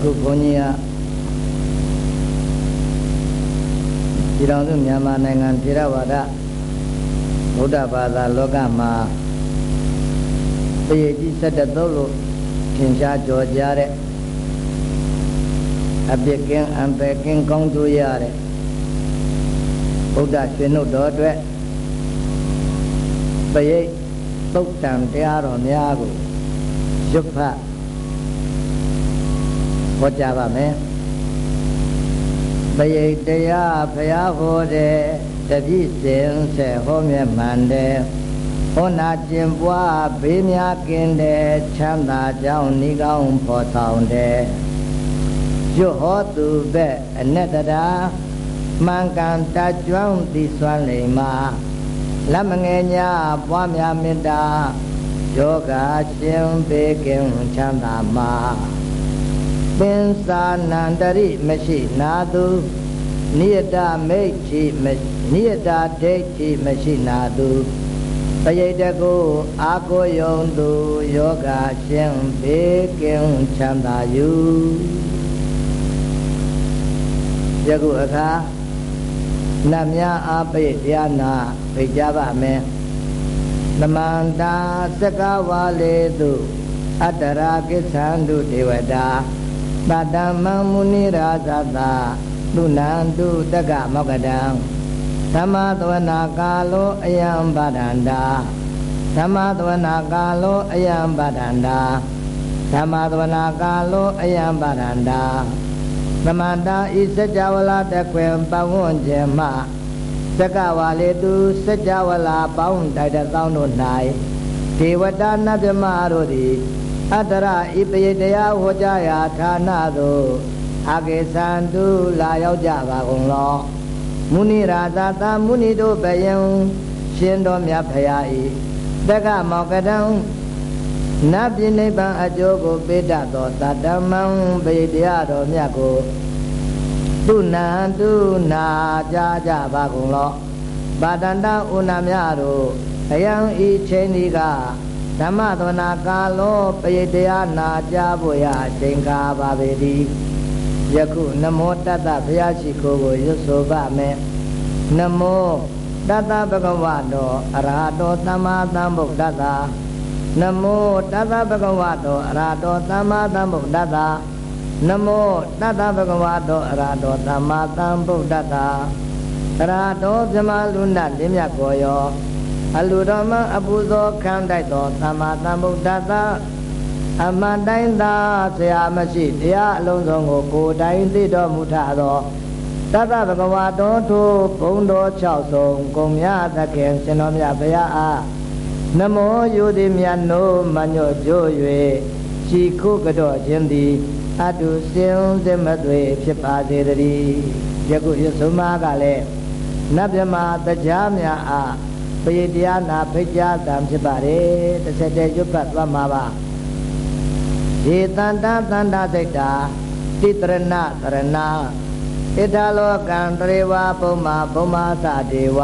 အခုဘုန်းကြီးကပြည်တော်စုမြန်မာနိုင်ငံထေရဝါဒဗုဒ္ဓဘာသာလောကမှာတရေကြီး၁၇သုတ်လို့ထင်ရှားကြော်ကြားတဲ့အပြစ်ကင်းအံပယ်ကင်းကောင်းကျိုးရတဲ့ဗုဒ္ဓရှင်တို့တော်အတွက်ပရိတ်သုတ်တံတရားတော်များကိုရွတ်ဖတ် ဟောကြားပါမယ်ပရိတ်တရားဖျားဟောတဲ့တပြည့်စင်ဆက်ဟောမြတ်မှန်တဲ့ဟောနာကျင်ပွားဘေးများကင်းတဲ့ချမ်းသာကြောင်းဤကောင်းဖော်ဆောင်တဲ့ရွတ်ဟောသူပဲအနတ္တရာမှန်ကန်တကြွန့်သိစွမ်းလိမ္မာလက်မငယ်ညာပွားများမေတ္တာယောဂရှင်ပေကင်းချမ်းသာမှာ ပင်စာနန္တရိမရှိနာသူနိယတမိတ်ချိနိယတဒိဋ္ဌိမရှိနာသူပရိတကုအာကိုယုံသူယောဂရှင်ဘေကင်းချမ်းသာယူယခုအခါနတ်များအားပိတရားနာဖိတ်ကြပါမယ်သမန္တာစကဝါလေတုအတ္တရာကိသန္တုဒေဝတာ တတမံမုနိရာဇတာသုနန္တုတက္ကမောကတံသမ္မာသဝနာကာလောအယံဗဒန္တာသမ္မာသဝနာကာလောအယံဗဒန္တာသမ္မာသဝနာကာလောအယံဗဒန္တာသမန္တာဤစကြဝဠာတကွင်ပဝွန်ကျင်မှစကဝါလေသူစကြဝဠာပေါင်းတိုက်တဲ့သောင်းတို့၌ဒေဝတာနတ်မြမတို့သည် အတ္တရဤပရိတရားဟောကြားရာဌာနသို့အကေသံတုလာရောက်ကြပါကုန်လောမုနိရာဇသာမုနိတို့ဘယံရှင်တော်မြတ်ဖရာဤတက္ကမောကတံနတ်ပြည်နိဗ္ဗာန်အကျိုးကိုပေးတတ်သောတတ္တမံပရိတရားတော်မြတ်ကိုသူနန္တုနာကြကြပါကုန်လောပါတန္တဥနာမြတို့အယံဤချိန်ဒီက ဓမ္မသဝနာကာလောပရိတရားနာကြဖို့ရအချိန်ကားပါပေသည်ယခုနမောတတ္တဘုရားရှိခိုးကိုရွတ်ဆိုပါမယ်နမောတတ္တဘဂဝတောအရဟတောသမ္မာသမ္ဗုဒ္ဓတ္တနမောတတ္တဗကဝတောအရဟတောသမ္မာသမ္ဗုဒ္ဓတ္တနမောတတ္တဗကဝတောအရဟတောသမ္မာသမ္ဗုဒ္ဓတ္တအရဟတောမြမလူဏလင်းမြတ်ကိုယော အလူတော်မအပူသောခံတိုက်သောသမ္မာသမ္ဗုဒ္ဓတ္တအမှန်တိုင်းသာဆရာမရှိတရားအလုံးစုံကိုကိုယ်တိုင်သိတော်မူထသောတတ္တဗကဝတောထိုဘုံတော်6ဆုံးကုံမြသခင်ရှင်တော်မြတ်ဘုရားအားနမောယုတိမြတ်နိုးမညော့ကြိုး၍ခြီခုကတော့ခြင်းသည်အတုစင်စမသွေဖြစ်ပါစေတည်းယခုယသုမာကလည်းနတ်မြမတရားများအား ပရိတရားနာဖိတ်ကြားတံဖြစ်ပါတယ်တစ်ဆက်တည်းရွတ်ပတ်သွားမှာပါေတန္တသန္တာစိတ်တာတိတရဏတရဏဣဒလောကံတရေဝဘုံမာဘုံမာသဒေဝ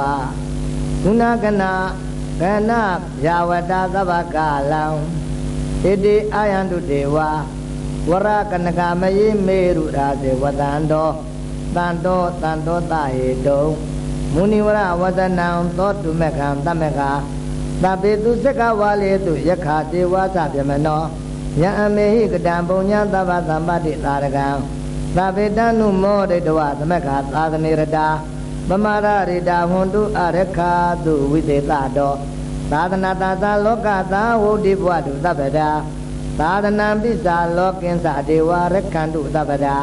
သုနာကနာကဏယာဝတာသဗ္ဗကာလံဣတိအာယန္တုဒေဝဝရကနကမယေမေရုရာဇေဝတံတောတန်တောတန်တောတဟေတုံ မုနိဝရဝဇနံသောတုမကံတမကသဗ္ဗေသူစက္ကဝါလေတုယခာတေဝသဗြမနောယံအမေဟိကတံပုံညာသဗ္ဗသမ္ပတိသာရကံသဗ္ဗေတနုမောဒိတဝသမက္ခသာသနေရတာပမာရရိတာဟွန်တုအရခာတုဝိသေတတော်သာသနာတာသာလောကသာဝုဒိဘဝတုသဗ္ဗတာသာသနာပိစာလောကင်းစာဒေဝရခန္တုသဗ္ဗတာ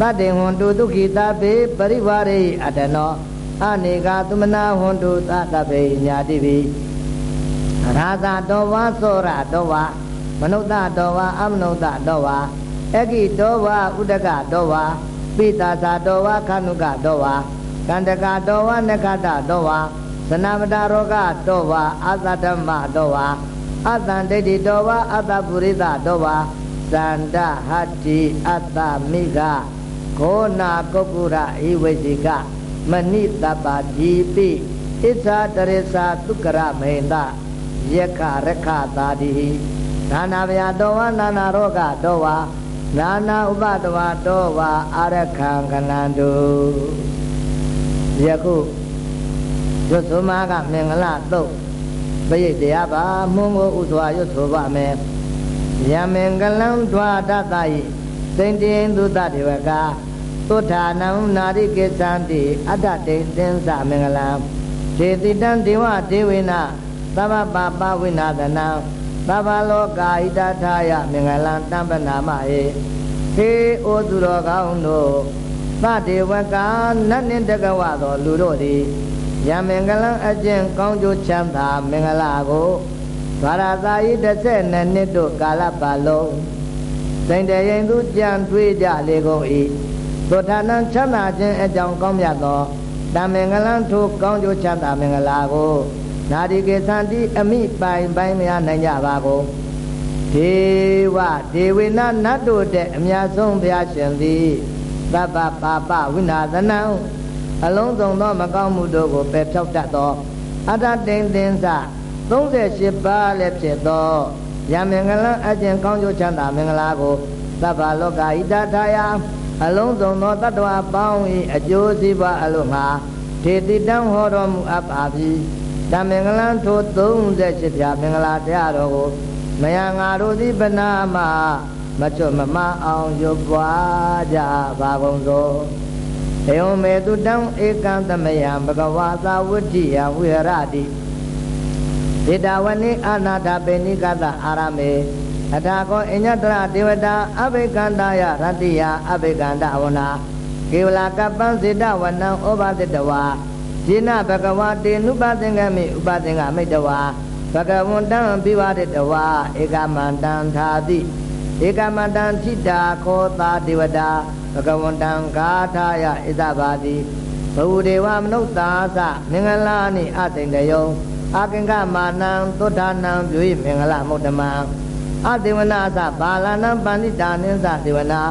တတ္တေဟွန်တုဒုက္ခိတာပေပရိဝရေအတနော အနေကသမနာဟွန်တုသတဗေညာတိပိရာဇာတော်ဝါသောရတော်ဝါမနုဿတော်ဝါအမနုဿတော်ဝါအကိတော်ဝါဥဒကတော်ဝါပိတာသာတော်ဝါခဏုကတော်ဝါကန္တကတော်ဝါနကတတော်ဝါသနမတာရောဂတောဝါအသဓမ္မတောဝါအတန်ဒိဋ္ဌိတောဝါအတပုရိသတောဝါသန္တဟတ္တိအတ္တမိကခောနာကုက္ကုရဧဝိစီက မဏိတပ္ပတိပိဣစ္ဆာတရိသသုကရမေန္တယက္ခရခသာတိဒါနာဗျာတောဝါနာနာရောဂတောဝါနာနာဥပတဝတောဝါအာရခံကနန္တုယခုရွတ်သမကမင်္ဂလာတုတ်ပရိတ်တရားပါမွန်ကိုဥစွာရွတ်ဆိုပါမယ်ယမင်္ဂလံဒွါဒတယိသိင်တင်သုတတေဝက သုထာနံနာရိကိသံတိအတ္တတိသင်္သမင်္ဂလံဒေတိတံဒေဝဒေဝေနသဗ္ဗပါပဝိနာသနံသဗ္ဗလောကာဣတထာယမင်္ဂလံတမ္ပနာမဧဟေဩသူတော်ကောင်းတို့သတေဝကနတ်နှင့်တကဝသောလူတို့သည်ယမင်္ဂလံအကျင့်ကောင်းကျိုးချမ်းသာမင်္ဂလာကိုဗာရသာယီ12နှစ်တို့ကာလပတ်လုံးစိန်တရင်သူကြံတွေးကြလေကုန်၏ သုထာနံချမ်းသာခြင်းအကြောင်းကောင်းမြတ်သောတမင်္ဂလံထိုကောင်းကျိုးချမ်းသာမင်္ဂလာကိုနာဒီကေသန္တိအမိပိုင်ပိုင်မရနိုင်ကြပါကုန်ဒေဝဒေဝေနနတ်တို့တဲ့အမြတ်ဆုံးဘုရားရှင်သည်သဗ္ဗပါပဝိနာသနံအလုံးစုံသောမကောင်းမှုတို့ကိုပယ်ဖြောက်တတ်သောအတ္တတိန်သင်္စ38ပါးလည်းဖြစ်သောယမင်္ဂလံအကျင့်ကောင်းကျိုးချမ်းသာမင်္ဂလာကိုသဗ္ဗလောကဣတထာယ အလုံးစုံသောတ attva ပေါင်း၏အကျိုးစီးပွားအလို့ငါဒေတိတံဟောတော်မူအပ်ပါပြီတမင်္ဂလံထို38ပြာမင်္ဂလာတရားတော်ကိုမယငါတို့သည်ဗနာမမချွတ်မမအောင်ရွပွားကြပါကုန်သောေယံမေတုတံဧကံသမယံဘဂဝါသာဝတ္တိယဝိရတိဒေတာဝနိအာနာတာပေနိကတအာရမေ အထာကောအညတရဒေဝတာအဘိကန္တယရတ္တိယအဘိကန္တဝနာကေဝလာကပ္ပံစေတဝနံဩဘာတိတဝါယေနဘဂဝါတေနုပသင်္ကမိဥပသင်္ကမိတဝါဘဂဝန္တံပိဝတိတဝါဧကမန္တံသာတိဧကမန္တံထိတာခောတာဒေဝတာဘဂဝန္တံဂါထာယဣသဘာတိဘဝဒေဝမနုဿာသမင်္ဂလာနိအသိင်တယုံအကင်္ဂမာနံသုဒ္ဓနံပြု၏မင်္ဂလမုဒ္ဓမံ အဒေဝနာသဘာလနံပန္တိတာနိသဒေဝနာ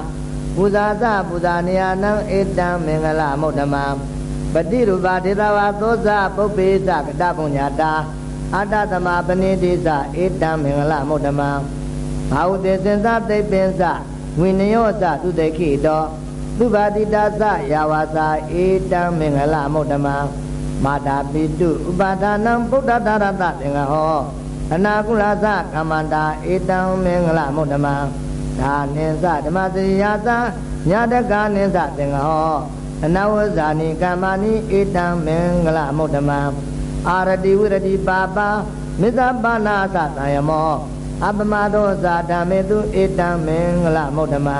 ပူဇာသပူဇာနေယနံဧတံမင်္ဂလမုဒ္ဓမံပတိရူပဒေသဝါသောဇပုပ္ပေသကတပုညတာအတ္တသမပဏိတိသဧတံမင်္ဂလမုဒ္ဓမံဘာဝတေစင်္သသိပ္ပင်္စဝိနယောသသူတေခိတောသုဘာတိတာသယာဝါစာဧတံမင်္ဂလမုဒ္ဓမံမာတာပိတုဥပါဒနံဗုဒ္ဓတာရတသင်္ဃဟော အနာကုလသကမ္မန္တာဧတံမင်္ဂလမုဒ္ဓမံဒါနိသဓမ္မစရိယာသညာတကနိသသင်္ဃဟောအနဝဇာနိကမ္မာနိဧတံမင်္ဂလမုဒ္ဓမံအာရတိဝိရတိပါပါမေဇပါဏာသတံယမောအပမသောဇာဓမ္မေတုဧတံမင်္ဂလမုဒ္ဓမံ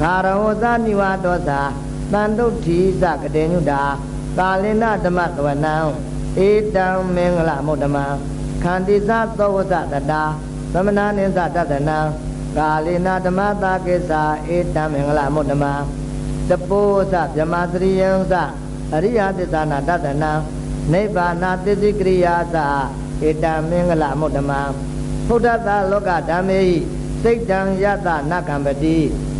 ခါရဝဇာနိဝါတောဇာတန်တုဋ္ဌိသကတေညုတာကာလင်္ဓဓမ္မသဝနံဧတံမင်္ဂလမုဒ္ဓမံ ခန္တိသသောဝဇတတာသမဏနိသတတနံကာလေနဓမ္မတာကိစ္စဧတံမင်္ဂလမုဒ္ဓမံတပုသဗြမသရိယံသအရိယသစ္စာနာတတနံနိဗ္ဗာနာသစ္စကရိယာသဧတံမင်္ဂလမုဒ္ဓမံဘုဒ္ဓသာလောကဓမ္မေဟိစိတ်တံယတနကံပတိ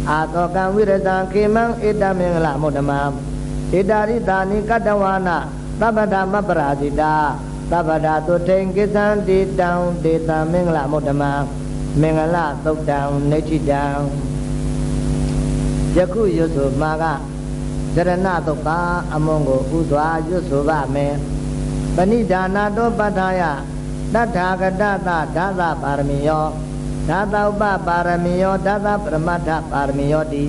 အာသောကံဝိရတံခေမံဧတမင်္ဂလမုဒ္ဓမံဧတာရိတာနိကတဝါနသဗ္ဗဓမ္မပရာဇိတာ သဗ္ဗဓာတုထိန်ကိသံတေတံဒေတာမင်္ဂလမုဒ္ဓမံမင်္ဂလသုတ်တံနေချိတံယခုရွတ်ဆိုမှာကဇရဏသုတ်ပါအမွန်ကိုဥစွာရွတ်ဆိုပါမယ်ပဏိဒါနာတောပဋ္ဌာယတထာဂတသဒါသပါရမီယောဒါသဥပပါရမီယောဒါသပရမတ္ထပါရမီယောတိ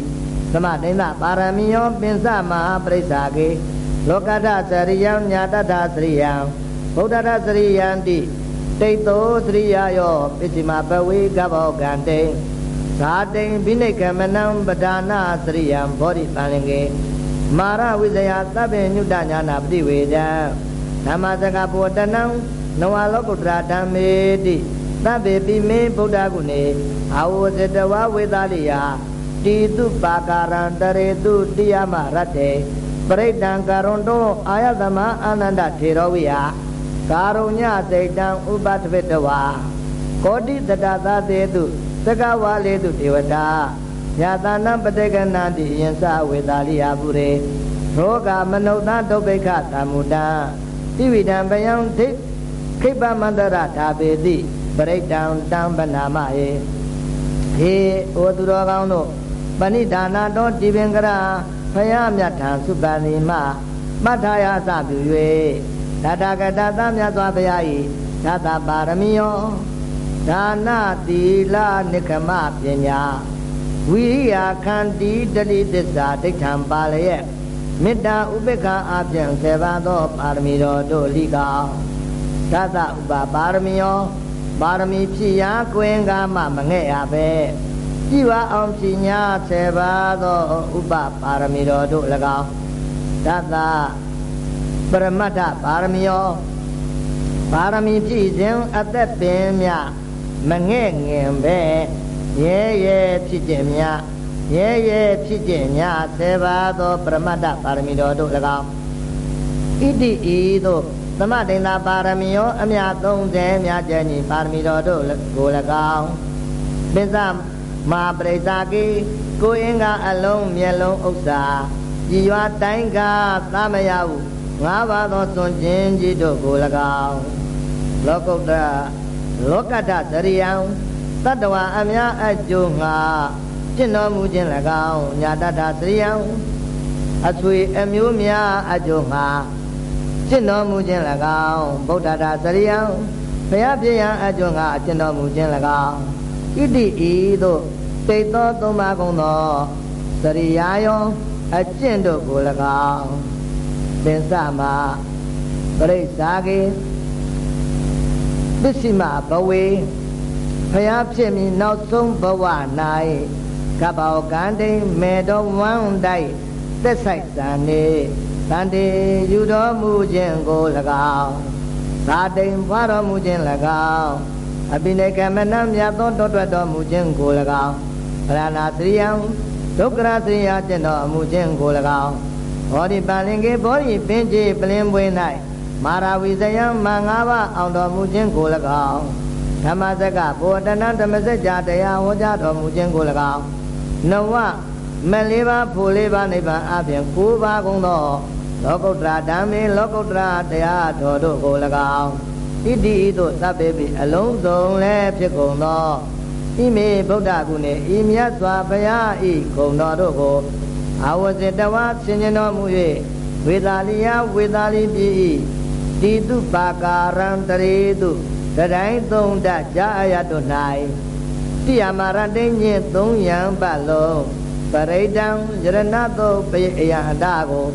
သမတိန်သပါရမီယောပင်စမဟာပရိစ္ဆာကေလောကတသရိယံညာတတသရိယံ ဗုဒ္ဓတသရိယံတိတိတ်သောသရိယယောပစ္စည်းမပဝေကဘောကံတေဇာတိန်ဘိနိကမနံပဒါနာသရိယံဘောဓိတန်လင်ကေမာရဝိဇယသဗ္ဗညုတညာနာပတိဝေဒံဓမ္မစကဘောတနံနဝလောကုတ္တရာဓမ္မေတိသဗ္ဗေပိမေဗုဒ္ဓဂုဏေအာဝဇတဝဝေသလိယတိတုပါကာရံတရေတုတိယမရတ္တေပရိဒံကာရုံတောအာယသမအာနန္ဒထေရဝိယ ကာရုညစိတ်တံဥပတဝိတဝါကောတိတတသာတေတုသကဝါလေတုဒေဝတာယတာနံပတေကနန္တိယင်္စဝေသာလိယပုရေရောဂမနုဿဒုဗ္ဗိခတမုတံတိဝိဒံပယံဒိခိပမန္တရဒါပေတိပရိဒံတံပနာမယေဟေဩသူတော်ကောင်းတို့ပဏိဒါနာတော်တိပင်ကရာဖယားမြတ်ထံစုပန်ဒီမမထာယအစပြု၍ တတကတသမြတ်စွာဘုရား၏သတ္တပါရမီယောဒါနတိလနိခမပညာဝိရိယခန္တီတတိသစ္စာဒိဋ္ဌံပါလျက်မေတ္တာဥပေက္ခအပြင်ဆေပါသောပါရမီတော်တို့လိကောသတ္တဥပပါရမီယောပါရမီဖြစ်ရာကွင်ကားမှမငဲ့ရပဲကြည်ဝအောင်ဖြစ်ညာဆေပါသောဥပပါရမီတော်တို့၎င်းသတ္တ ပရမတ္ထပါရမီယောပါရမီပြည့်စဉ်အသက်ပင်မြမငဲ့ငင်ပဲရဲရဲဖြစ်ခြင်းမြရဲရဲဖြစ်ခြင်းမြဆေပါသောပရမတ္ထပါရမီတော်တို့၎င်းဣတိဤသို့သမဒိန်သာပါရမီယောအမြ30မြကျညီပါရမီတော်တို့ကို၎င်းပိစမဟာပရိသကိကိုအင်္ဂအလုံးမျက်လုံးဥစ္စာကြည်ရွာတိုင်းကသမယဟု ငါးပါးသောသွန်ခြင်းကြီးတို့ကို၎င်းလောကုတ္တလောကတ္တသရိယံတတ္တဝအများအကျိုးငါကျင့်တော်မူခြင်း၎င်းညာတတ္တသရိယံအဆွေအမျိုးများအကျိုးငါကျင့်တော်မူခြင်း၎င်းဗုဒ္ဓတာသရိယံဘုရားပြည့်ရန်အကျိုးငါကျင့်တော်မူခြင်း၎င်းဣတိဤသို့တိတ်သောသုံးပါးကုန်သောသရိယာယောအကျင့်တို့ကို၎င်း သင်္စမှာပရိစ္ဆာကေပစ္စည်းမဘဝေဖျားဖြစ်မည်နောက်ဆုံးဘဝ၌ကပ္ပောကန္တိမေတော်ဝမ်းတိုက်သက်ဆိုင်စံနေတန်တေယူတော်မူခြင်းကို၎င်းသာတိမ်ဖွာတော်မူခြင်း၎င်းအပိနေကမနမြတ်သောတောထွက်တော်မူခြင်းကို၎င်းဗရဏာသရိယံဒုက္ခရသရိယာကျင့်တော်အမှုခြင်းကို၎င်း ဘောဓိပလင်ကေဘောဓိပင်ကြီးပလင်ပွေ၌မာရာဝိဇယံမငါးပါးအောင်တော်မူခြင်းကို၎င်းဓမ္မစကဘောတဏဓမ္မစကြာတရားဟောကြားတော်မူခြင်းကို၎င်းနဝမလေးပါးဖို့လေးပါးနိဗ္ဗာန်အပြင်၉ပါးကုန်သောလောကုတ္တရာဓမ္မေလောကုတ္တရာတရားတော်တို့ကို၎င်းဣတိဤသို့သဗ္ဗေပိအလုံးစုံလည်းဖြစ်ကုန်သောဣမေဗုဒ္ဓဂုဏေဤမြတ်စွာဘုရားဤဂုဏ်တော်တို့ကို အဝဇတဝါဆင်ញတော်မူ၍ဝေသာလီယဝေသာလီပြည်ဤတိတုပါကာရံတရေတုတတိုင်းသုံးတကြာအယတု၌တိယမရတိညင်သုံးယံပတ်လုံးပရိဒံယရဏတုပိအယအတာကို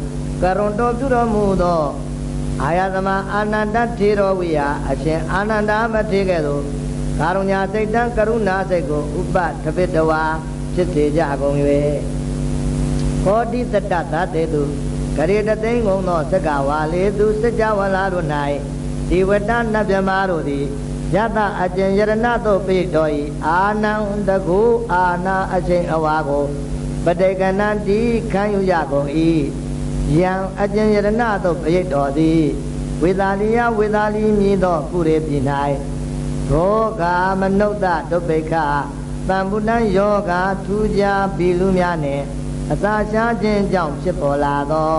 ကရုံတော်ပြုတော်မူသောအာယသမအာနန္ဒထေရဝိယအရှင်အာနန္ဒမထေရကဲ့သို့ကာရုညာစိတ်တံကရုဏာစိတ်ကိုဥပတပိတဝါဖြစ်စေကြကုန်၍ ခောတိတတသတေတုဂရေတသိန်းကုန်သောစက္ကဝါလေသူစကြဝဠာတို့၌ဒီဝတ္တနတ်မြမာတို့သည်ယတအကျင်ယရဏတို့ပိတော်ဤအာနံတကူအာနာအချိန်အဝါကိုပတေကနံတိခံယူရကုန်၏ယံအကျင်ယရဏတို့ပိတော်သည်ဝေသာလီယဝေသာလီမြည်သောပုရိပိ၌ရောဂာမနုဿဒုဗ္ဗိခတံဗုဒ္ဓံယောဂာထူးခြားဘီလူများနှင့် အစာရှားခြင်းကြောင့်ဖြစ်ပေါ်လာသော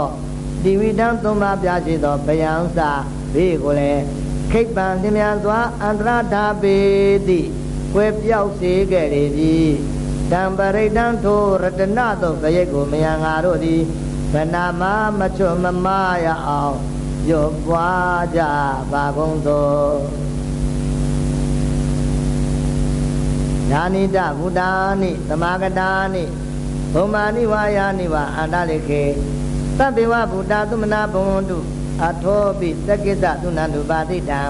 ဒီဝိတံသုံးပါးပြရှိသောဗယံစာဘေးကိုလည်းခိပ္ပံလျမြန်စွာအန္တရဓာပေတိွယ်ပြောက်စေခဲ့လေပြီတံပရိဒံထိုရတနသောဗရိတ်ကိုမယံငါတို့သည်ဗနာမမချွတ်မမရအောင်ရွတ်ပွားကြပါကုန်သောယာနိတဘုဒ္ဓာနိသမာဂတာနိ ဘုံမာနိဝါယာနိဝါအန္တလိခေသဗ္ဗေဝဘုဒ္ဓသမနာဘုံတုအထောပိသကိစ္စသုဏန္တုပါတိတံ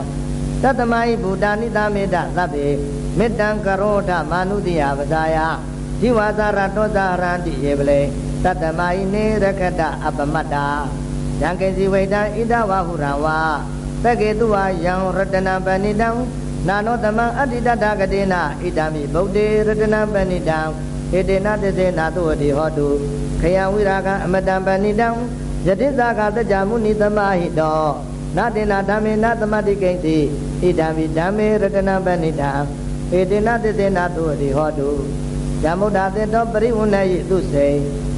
သတ္တမဟိဘုဒ္ဓနိသမေတ္တသဗ္ဗေမေတ္တံကရောဓမာနုတိယပဇာယဒီဝါစာရတောဇာရန္တိယေပလေတတ္တမဟိနေရခတအပမတ္တာယံကေစီဝိတံဣဒဝဟုရံဝါသကေတုဝယံရတနပဏိတံနာနောတမံအတ္တိတတကတိနာဣဒံမိဗုဒ္ဓေရတနပဏိတံ ဣတေနတစေနာတုဝတိဟောတုခယံဝိရာကအမတံပဏိတံယတိသကတကြမုနိသမဟိတောနာတေနာဓမ္မေနသမတိကိဉ္စီဣဒံမိဓမ္မေရတနပဏိတံဣတေနတစေနာတုဝတိဟောတုယမုဒ္ဒတေတောပရိဝဏ္ဏယိသုစေ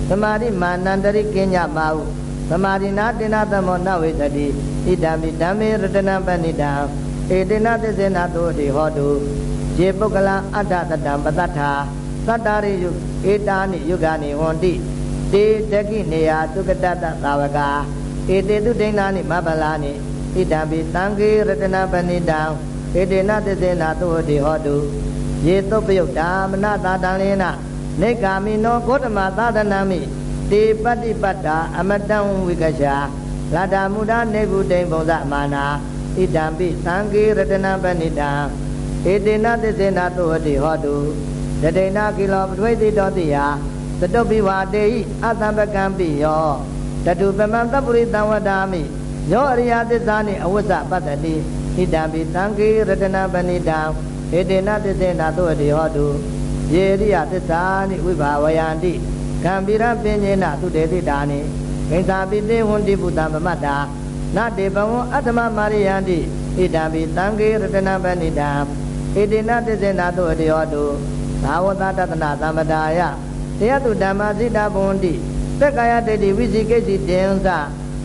သမာရိမာနန္တရိကိညမဟုသမာရိနာတေနာသမောနဝေတတိဣဒံမိဓမ္မေရတနပဏိတံဧတေနသစ္စေနာတုတိဟောတုယေပုဂ္ဂလအတ္တတတံပတ္ထာ သတ္တရိယုဧတာနိယုဂာနိဟွန်တိတေတကိနေယသုကတတသာဝကာဧတေတုဒိဏာနိမဗလာနိဣတံပိသံဃေရတနာပဏိတံဧတေနသစ္စေနာသုဝတိဟောတုယေတုပယုတ်တာမနတာတံလေနနေကာမိနောဂေါတမသာသနာမိတေပတ္တိပတ္တာအမတံဝိကရှာလာတာမူတာနေကုတိံဘုံဇမာနာဣတံပိသံဃေရတနာပဏိတံဧတေနသစ္စေနာသုဝတိဟောတု တတိနာကိလောပထွေတိတောတိယသတုပိဝါတေဟိအတံပကံပိယောတတုပမံတပ္ပရိတံဝဒာမိယောအရိယသစ္စာနိအဝိဇ္ဇပတ္တိဣတံပိသံဃေရတနာပဏိတံဧတေနသစ္စေနာသုဝတိဟောတုယေရိယသစ္စာနိဝိဘာဝယန္တိကံပိရပင်ညေနသုတေတိတာနိကိသာပိတေဝန္တိပုတ္တမမတ္တာနတေဘဝံအတ္တမမာရိယန္တိဣတံပိသံဃေရတနာပဏိတံဣတိနသစ္စေနာသုဝတိဟောတု သာဝတတတနာသမ္ပဒါယတရားသူဓမ္မစိတာဘုံတိသက္ကာယတတိဝိသိကိစီတင်္စ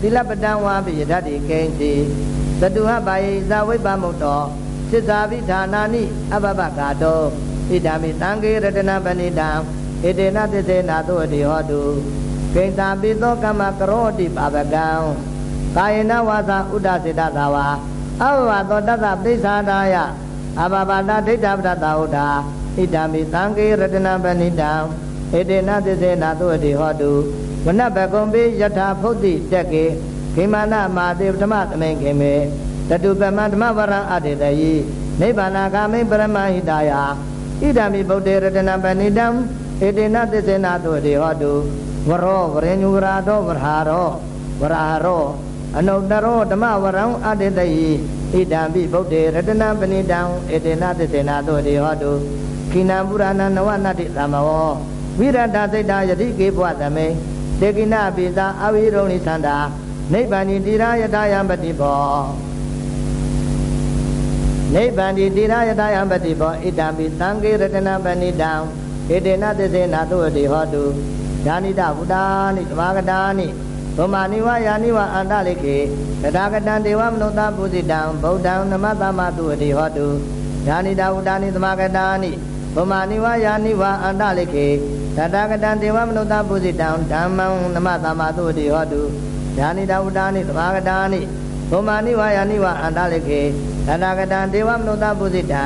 သီလပတံဝါပိယတတိကိဉ္စီသတုဟဘာယိဇဝိပမုတ်တောသစ္စာပိဌာနာနိအဘဘဂါတောဣဒာမိသံဃေရတနာပဏိတံဣတေနသစ္စေနာသုတိဟောတုကိဉ္စာပိသောကမ္မကရောတိပါပကံကာယနာဝါစာဥဒ္ဒစေတသာဝါအဘဝသောတတ္တပဋိစ္ဆာဒါယအဘဘာတာဒိဋ္ဌပတ္တဟုတာ ဣဒာမိသံဃေရတနာပဏိတံဣတေနသစ္စေနာသုတိဟောတုဝနဘကုံပိယထာဖုတ်တိတက်ကေခိမာနမာတိပထမသမိန်ခေမေတတုပမဓမ္မဝရံအတေတယိနိဗ္ဗာနာဂမိပရမဟိတယဣဒာမိဗုဒ္ဓေရတနာပဏိတံဣတေနသစ္စေနာသုတိဟောတုဝရောဝရေညူရာတောဝရဟာရောဝရဟာရောအနုတ္တရောဓမ္မဝရံအတေတယိဣဒံပိဗုဒ္ဓေရတနာပဏိတံဣတေနသစ္စေနာသုတိဟောတု ခိနံပုရဏနဝနတ္တိသမဝောဝိရတသိတ္တယတိကေဘဝသမေတေကိနပိသာအဝိရုံနိသန္တာနိဗ္ဗာန်တိရာယတာယံပတိဘောနိဗ္ဗာန်တိရာယတာယံပတိဘောဣတံပိသံဃေရတနာပဏိတံဣတေနသစ္စေနာသုဝတိဟောတုဓာနိတဗုဒ္ဓာနိသမာဂတာနိဘုမာနိဝယာနိဝအန္တလိခေတထာဂတံဒေဝမနုဿပုဇိတံဗုဒ္ဓံနမသမသုဝတိဟောတုဓာနိတဗုဒ္ဓာနိသမာဂတာနိ ဘုမာနိဝယာနိဝအန္တလိခေတထာဂတံဒေဝမနုဿပုဇိတံဓမ္မံနမသမသုဝတိဟောတုဓာနိတဝုဒ္ဓာနိသမာဂတာနိဘုမာနိဝါယနိဝအန္တလိခေသန္တာကတံဒေဝမနုဿပုစိတံ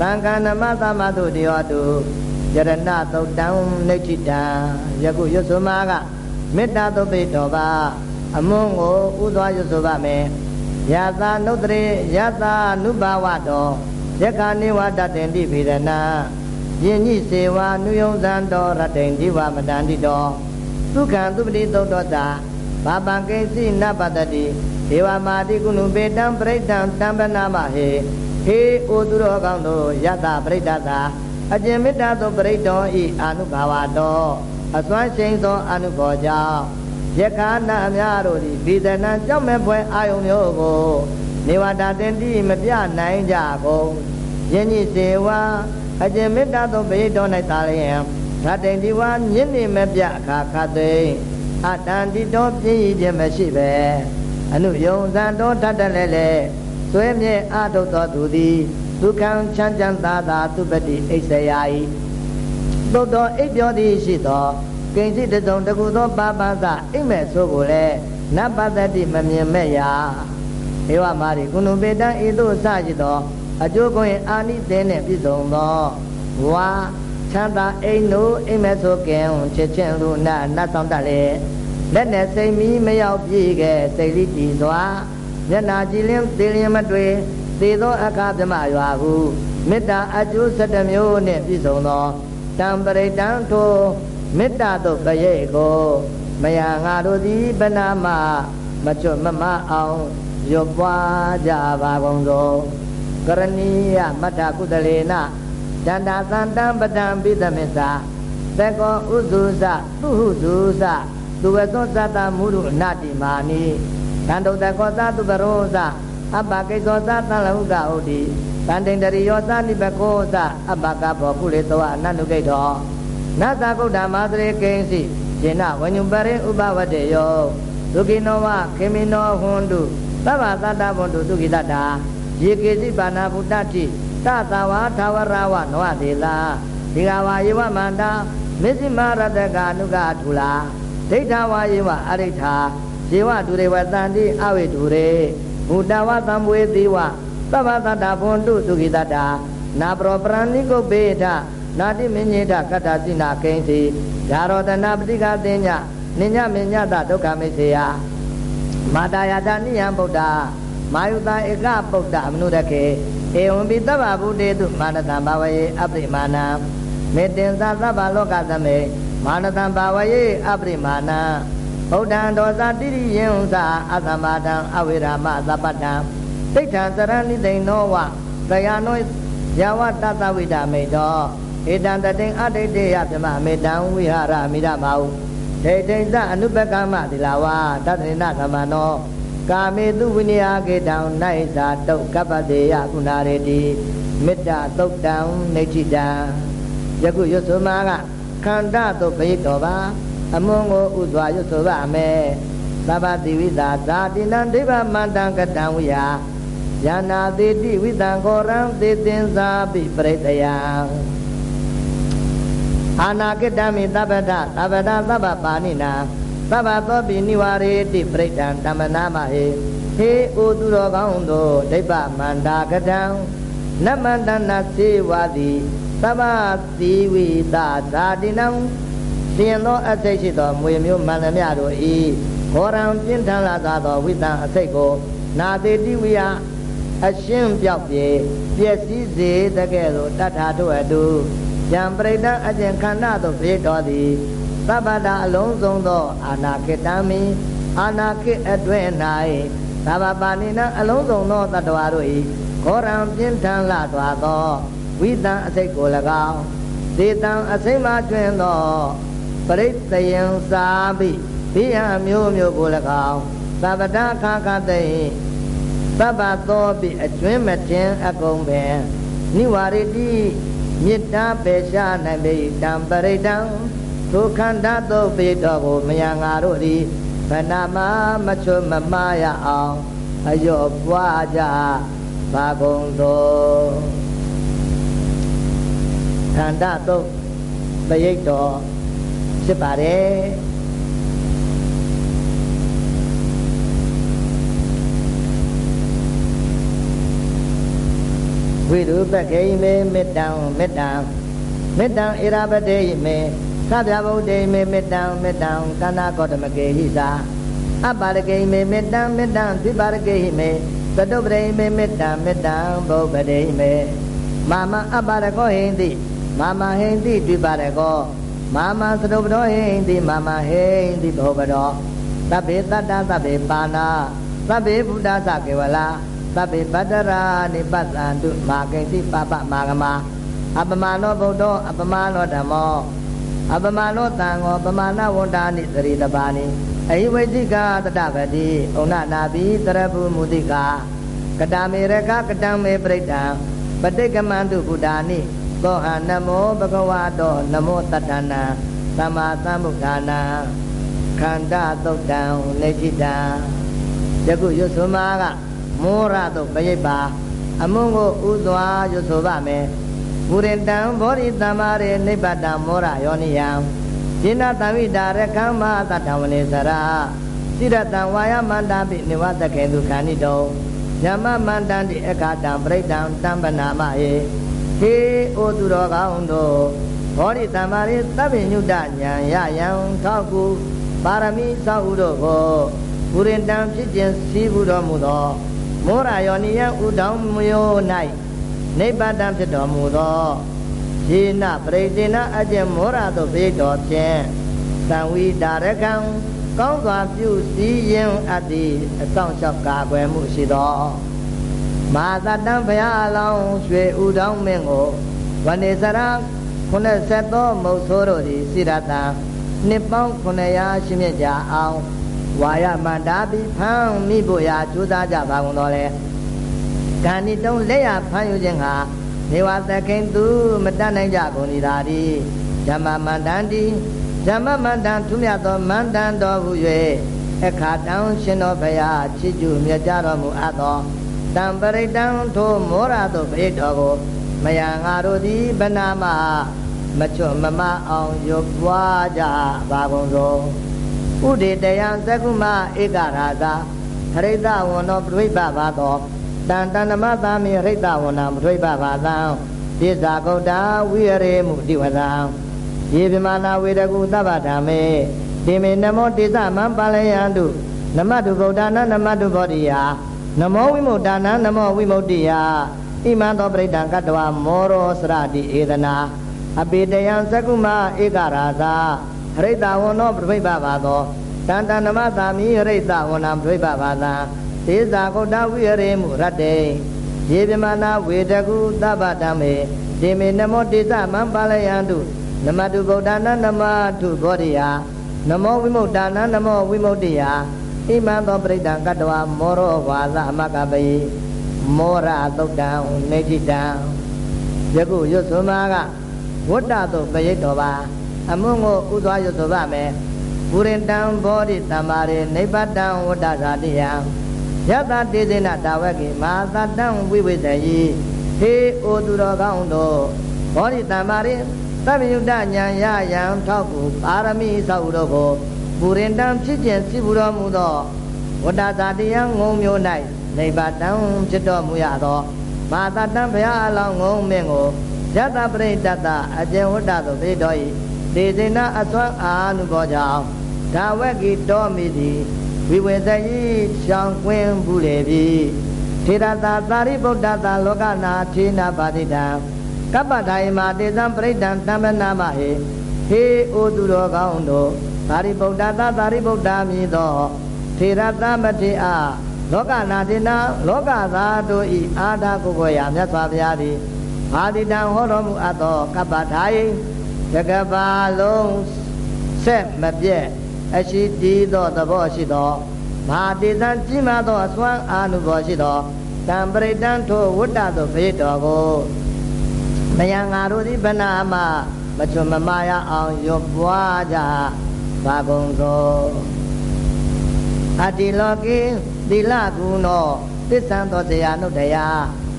သံဃာနမသမတုတေဟောတုယရဏသုတ်တံနိဋ္ဌိတံယခုရွတ်ဆိုမှာကမေတ္တာသုပိတော်ပါအမွန်းကိုဥသွားရွတ်ဆိုပါမယ်ယသာနုတ္တရေယသာနုဘာဝတော ယက္ခနိဝတတေတိဗေဒနာယဉ်ညိစေဝနုယုံဇံတော်ရတေတိဝမတန္တိတော်သုခံသူပတိသုတ်တော်သာဘာပံကိစီနပတတိဒေဝမာတိကုဏုပေတံပရိဒံတံပနာမဟေဟေအိုသူတော်ကောင်းတို့ယတပရိဒတာအကျင်မေတ္တာသောပရိတော်ဤအာနုဘာဝတော်အစွမ်းရှိန်သောအာနုဘောကြောင့်ယက္ခာနာအများတို့သည်ဗေဒနာကြောင့်မဲ့ပွဲအာယုံမျိုးကို နေဝတာတင်တိမပြနိုင်ကြကုန်ယင်းကြီးစေဝါအကျင်မေတ္တာသောပရိတော်၌သာလျင်ရတ္တိန်ဒီဝါမြင့်နေမပြအခါခတ်သိအတန်တိတော်ပြည့်ရည်ခြင်းမရှိပဲအနုယုံဇံတော်တတ်တယ်လေလေသွဲမြဲအထုတ်တော်သူသည်ဒုက္ခံချမ်းချမ်းသာသာသူပတိအိဆရာဤသို့တော်အိပ်ပြောသည်ရှိသောကိဉ္စိတစုံတကူသောပါပသအိမ်မဲ့ဆိုကိုလည်းနတ်ပတ္တိမမြင်မဲ့ရာ ဧဝမာရိကုဏုပေတံဤသို့စရှိသောအကျိုးကိုရင်အာနိသင်းနှင့်ပြည့်စုံသောဝါချမ်းသာအိမ်တို့အိမ်မဲ့ဆိုကင်ချစ်ချင်းလူနာနတ်ဆောင်တတ်လေလက်နဲ့စိတ်မီမရောက်ပြည့်ခဲ့စိတ်လိကြည်စွာမျက်နာကြည်လင်းသေးလျင်မတွေ့သေသောအခါပြမရွာဟုမေတ္တာအကျိုး7မျိုးနှင့်ပြည့်စုံသောတံပရိတံထိုမေတ္တာတို့ပရိတ်ကိုမယငါတို့သည်ဘနာမမချွတ်မမအောင် ရွတ်ပွားကြပါကုန်သောကရဏီယမတ္ထကုသလေနတန္တာသန္တံပတံပိသမစ္စာသကောဥစုစသူဟုစုစသူဝသောသတ္တမုရုအနတိမာနိတန္တုတကောသသူပရောသအပ္ပကိသောသသလဟုကဥတိတန္တိန္တရိယောသနိပကောသအပ္ပကဘောကုလေသောအနန္တုကိတောနသကုဋ္ဌမာသရေကိဉ္စီယေနဝညုပရိဥပဝတ္တေယောဒုကိနောဝခေမိနောဟွန်တု သဗ္ဗသတ္တဘွန်တုဒုကိတတာယေကေစီပါဏာဘုတ္တိတသဝါသာဝရဝနောတေလာဒီကဝါယေဝမန္တာမစ္စည်းမရတကအနုကထူလာဒိဋ္ဌဝါယေဝအရိဋ္ဌာဇေဝဒုရေဝတန္တိအဝိဒုရေဘုဒ္ဓဝသံဝေတိဝသဗ္ဗတတဘွန်တုသုခိတတာနာပရောပရဏိကုဘေထနာတိမင်းညေထကတ္တစိနာကိဉ္စီဓာရောတနာပတိကသင်ညနိညမညတဒုက္ခမိစေယ မာတာယတာနိယံဗုဒ္ဓမာယုတာဧကဗုဒ္ဓအမနုရခေဧဝံပိတဗ္ဗဗုတေတုမာနတံဘာဝယေအပရိမာဏံမေတ္တင်္သသဗ္ဗလောကသမေမာနတံဘာဝယေအပရိမာဏံဗုဒ္ဓံဒောဇာတိရိယံသာအသမ္မာတံအဝိရာမသပ္ပတံတိဋ္ဌံစရဏိသိဏောဝတယာနောယဝတတဝိဒမေတောဧတံတတိံအဋိတေယပြမမေတံဝိဟာရမိရမဟု ဒိဋ္ဌိသအနုပကမသီလာဝတတရိဏသမနောကာမေတုဝိနယကေတံနိုင်သာတုတ်ကပ္ပတေယကုဏရေတိမေတ္တာသုတ်တံနေတိတံယခုရွတ်ဆိုမှာကခန္ဓာသို့ပိတော်ပါအမွန်ကိုဥစွာရွတ်ဆိုပါမယ်သဗ္ဗတိဝိသာဇာတိနံဒိဗ္ဗမန္တံကတံဝိယယနာတိတိဝိတံခောရံသေတင်္စာပိပရိတယံ အာနာကိတမိသဗ္ဗတသဗ္ဗတသဗ္ဗပါဏိနာသဗ္ဗသောပိနိဝရေတိပရိတံဓမ္မနာမဟေဟေအိုသူတော်ကောင်းတို့ဒိဗ္ဗမန္တာကတံနမန္တနာစေဝတိသဗ္ဗတိဝိတာဇာတိနံရှင်သောအစိတ်ရှိသောမွေမျိုးမန္တမြတို့ဤဘောရံပြင်းထန်လာသောဝိတံအစိတ်ကို နာတိတိဝိယအရှင်းပြောက်ပြေပျက်စီးစေတကဲ့သို့တတ်ထာတို့အတူ ယံပရိဒံအကျင့်ခန္ဓာသို့ပြေတော်သည်သဗ္ဗတာအလုံးစုံသော အာနာကိတံမီအာနာကိအတွဲ၌သဗ္ဗပါဏိနံအလုံးစုံသောတတ္တဝါတို့၏ခောရံပြင်းထန်လာသွားသောဝိတံအစိတ်ကို၎င်းသေတံအစိမ့်မှကျွင်းသောပရိတယံစာပိဘိယမျိုးမျိုးကို၎င်းသဗ္ဗတာခါခတိသဗ္ဗသောပိအကျွင်းမတင်အကုန်ပင်နိဝရတိ မေတ္တာပေရှားနိုင်ပေတံပရိတံထိုခန္ဓာသောပေတော်ကိုမယံငါတို့သည်ဗနာမမချွတ်မမရအောင်အယောပွားကြပါကုန်သောခန္ဓာသောပရိတ်တော်ဖြစ်ပါတယ် ဝိရုပကေမေမေတ္တံမေတ္တံမေတ္တံဣရာပတေမေသဗ္ဗဗုဒ္ဓေမေမေတ္တံမေတ္တံကန္နာကောတမကေဟိသာအပါရကေမေမေတ္တံမေတ္တံသီပါရကေဟိမေသတုပရိမေမေတ္တံမေတ္တံဘုဗ္ဗဒေမေမာမအပါရကောဟိန္တိမာမဟိန္တိတွေ့ပါရကောမာမသတုပရောဟိန္တိမာမဟိန္တိဘုဗ္ဗရောသဗ္ဗေတတ္တသဗ္ဗေပါဏာသဗ္ဗေဘုဒ္ဓသကေဝလာ သဗ္ဗေပတ္တရာနိပတ္တံတုမာကိတိပပမာဂမအပမနောဗုဒ္ဓောအပမနောဓမ္မောအပမနောတံဃောပမာဏဝန္တာနိသရိတပါနိအဟိဝိတိကတတပတိဩနနာပိတရပုမုတိကာကတမေရကကတံမေပရိတံပဋိကမန္တုဘုဒ္ဓာနိသောဟနမောဘဂဝတောနမောတတ္တနာသမ္မာသမ္ဗုဒ္ဓနာခန္ဓာသုတ်တံနေจิตံယခုရွတ်ဆိုမှာက မောရတုပရိပ္ပါအမုံကိုဥစွာရွတ်ဆိုပါမယ်မူရင်တံဘောဓိတမ္မာရေနိဗ္ဗတံမောရယောနိယံจินတဝိတာရကမ္မသတ္တဝနေစရာစိရတံဝါယမန္တာပိနိဝတကေတုခဏိတောယမမန္တံတိအခါတံပရိဒံတံပနာမယေဟေဩသူတော်ကောင်းတို့ဘောဓိတမ္မာရေသဗ္ဗညုတညာယယံထောက်ကူပါရမီသောဥတို့ကိုဘုရင်တံဖြစ်ခြင်းစည်းဘူးတော်မူသော မောရယောနိယဥတောင်မျိုး၌နိဗ္ဗာန်ဖြစ်တော်မူသောယေနပရိသေနအကျင့်မောရသို့ပြေတော်ဖြင့်သံဝိတာရကံကောင်းစွာပြုစည်းရင်အပ်သည့်အဆောင်လျှောက်ကာကွယ်မှုရှိသောမာသတံဘုရားအလောင်းရွှေဥတောင်မင်းကိုဝဏိစရ90သောမုတ်ဆိုးတို့သည်စိရတံနှစ်ပေါင်း900ရှိမြင့်ကြအောင် ဝါရမန္တာပိဖမ်းမိဖို့ရာကြိုးစားကြပါကုန်တော်လဲကံဤတုံးလက်ရဖမ်းယူခြင်းဟာနေဝသခင်သူမတတ်နိုင်ကြကုန်၏သာဒီဓမ္မမန္တန်တိဓမ္မမန္တန်သူမြတ်သောမန္တန်တော်ဟု၍အခါတံရှင်တော်ဘုရားချစ်ကျူမြတ်ကြတော်မူအပ်သောတံပရိတံထိုမောရသောပရိတော်ကိုမယံငါတို့သည်ဗနာမမချွတ်မမအောင်ရွပွားကြပါကုန်သော ဥဒေတယံသကုမဧကရာဇာပရိသဝန္နောပရိပဘာသောတန်တန္တမသာမိရိသဝန္နံပရိပဘာသံပိဇာကုတ္တာဝိရေမှုတိဝဇံယေဗမာနာဝေတကုသဗ္ဗဓမ္မေတိမေနမောတေသမံပါလယံတုနမတုဗုဒ္ဓနာနမတုဗောဓိယာနမောဝိမု ddana နမောဝိမု ddhi ယာဣမံသောပရိဒံကတ္တဝမောရောစရတိဧဒနာအပေတယံသကုမဧကရာသာ ဟရိတဝနောပြိပဘာသောတန်တနမသာမိဟရိတဝနာပြိပဘာသာသေဇာကုတ္တဝိရေမှုရတ္တေယေပြမနာဝေတကုသဗ္ဗဓမ္မေဒေမေနမောတိသမံပါလယံတုနမတုဗုဒ္ဓနာနမတုဘောဓိယာနမောဝိမု ക്ത နာနမောဝိမု ക്തി ယာဣမံသောပရိဒံကတ္တဝမောရောဝါသအမကပိမောရသုတ်တံနေတိတံယခုရွတ်စွန်မာကဝတ္တသို့ပရိတ်တော်ပါ အမွန်းကိုဥသွားရွတ်ဆိုပါမယ်ပုရိတံဘောဓိတမ္မာရေနိဗ္ဗတံဝတ္တဇာတိယံယတတေဇေနတာဝကေမာသတံဝိဝေသယိဟေဩသူတော်ကောင်းတို့ဘောဓိတမ္မာရေသဗ္ဗယုတဉာဏ်ရယံထောက်ကူပါရမီသောက်တို့ကိုပုရိတံဖြစ်ခြင်းစီဘူးတော်မူသောဝတ္တဇာတိယံငုံမျိုး၌နိဗ္ဗတံဖြစ်တော်မူရသောမာသတံဘုရားအလောင်းငုံမင်းကိုယတပရိတတအကျဉ်ဝတ္တသို့ပြေတော်၏ ဒေဇိနာအစွမ်းအာနုဘောကြောင့်ဒါဝက်ကြီးတော်မိသည်ဝိဝေသယိရှောင်းကွင်းဘူးလေပြီထေရတာသာရိပုတ္တသာလောကနာထေနာပါတိတံကပ္ပဒိုင်မာတေသံပရိဒံတမ္မနာမဟေဟေအိုသူတော်ကောင်းတို့သာရိပုတ္တသာသာရိပုတ္တမြည်သောထေရသမထေအားလောကနာတိနာလောကသာတို့ဤအာဓာကိုကိုရာမြတ်စွာဘုရားသည်အာတိတံဟောတော်မူအပ်သောကပ္ပထာယ တကဘာလုံးဆက်မပြည့်အရှိတည်သောသဘောရှိသောမာတိသံကြီးမားသောအစွမ်းအာနုဘောရှိသောတံပရိတံထိုဝတ္တသောဖေတော်ကိုမယံငါတို့သည်ဗနာမမချွတ်မမရအောင်ရွပွားကြပါကုန်သောအတ္တိလောကေသီလကုနောသစ္ဆံသောတရားနုတ္တယာ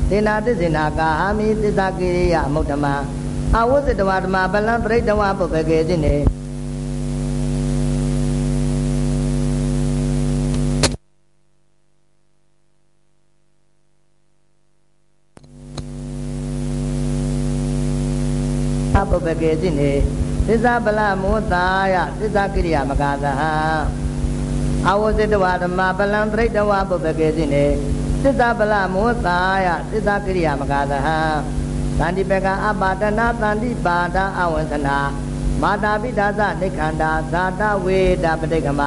သေနာသစ္စေနာကာဟာမိသစ္စာကိရိယမုဒ္ဓမ အဝုဇ္ဇတဝဓမ္မပလံပရိတဝပုပ္ပကေတိနေပုပ္ပကေတိနေသစ္စာပလမောတာယသစ္စာကိရိယာမကာသဟအဝုဇ္ဇတဝဓမ္မပလံပရိတဝပုပ္ပကေတိနေသစ္စာပလမောတာယသစ္စာကိရိယာမကာသဟ သန္တိပကအပါဒနာသန္တိပါဒအဝန္သနာမာတာပိဒါသနိခန္ဓာဇာတဝေဒပဋိကမ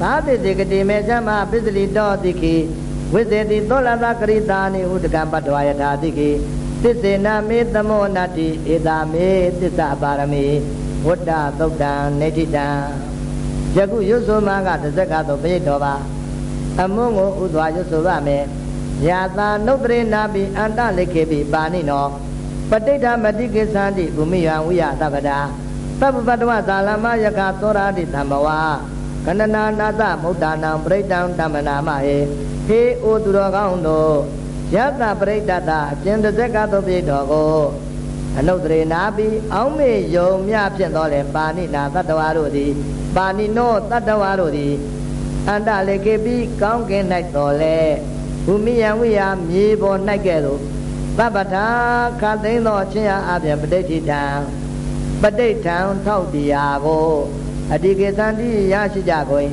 သာတိတိကတိမေဇမပစ္စလိတောတိခိဝိသေတိသောလတာကရိတာနိဥဒကံပတ္တဝယထာတိခိသစ္စေနမေသမောနတ္တိဧတာမေသစ္စာပါရမေဝတ္တသုတ်တံနေတိတံယခုရွတ်ဆိုမှကတဇက်ကတော့ပြိတ္တော်ပါအမုန်းကိုဥစွာရွတ်ဆိုပါမယ်ယာသာနုတ္တရေနာပိအန္တလိခေပိပါဏိနော ပဋိဋ္ဌမတိကိသန္တိဘူမိယံဝိယသဗ္ဗတာသဗ္ဗပတ္တဝသာလမယကသောရာတိသမ္ဘဝကန္နနာနာသမုဒ္ဒနာပရိဋ္ဌံတမ္မနာမဟေဟေအိုသူတော်ကောင်းတို့ယတပရိဋ္ဌတအကျဉ်တစ်ဆက်ကတော့ပြည့်တော်ကိုအနုတ္တရေနာပိအောင်းမေယုံမြဖြစ်တော်လေပါဏိနာတတ္တဝါတို့သည်ပါဏိနောတတ္တဝါတို့သည်အန္တလေကေပိကောင်းကင်၌တော်လေဘူမိယံဝိယမြေပေါ်၌ကဲ့သို့ သဗ္ဗထာခသိန်းသောအချင်းအားအပြင်ပဋိဋ္ဌိတံပဋိဋ္ဌံထောက်တရားကိုအတိကေသန္တိရရှိကြကုန်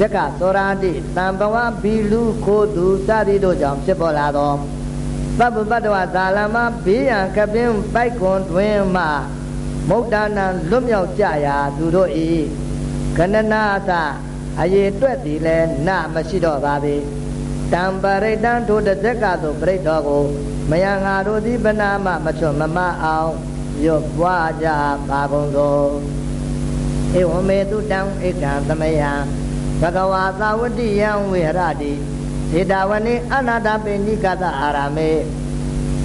ရကသောရာတိတံဘဝဘီလူခိုးသူစသည်တို့ကြောင့်ဖြစ်ပေါ်လာသောသဗ္ဗပတ္တဝဇာလမဘေးရန်ကပင်ပိုက်ကွန်တွင်မှမုတ်တာနံလွတ်မြောက်ကြရာသူတို့ဤခဏနာသအရေတွက်သည်လည်းနမရှိတော့ပါပေ တံပရိတံထိုတဇက်ကသို့ပြိတ္တော်ကိုမယံငါတို့သည်ဗနာမမချွတ်မမအောင်ရွတ်ပွားကြပါကုန်သောဧဝမေတုတံဧကံသမယံဘဂဝါသာဝတိယံဝေဟရတိဒေတာဝနေအနာတပိနိကသအာရမေ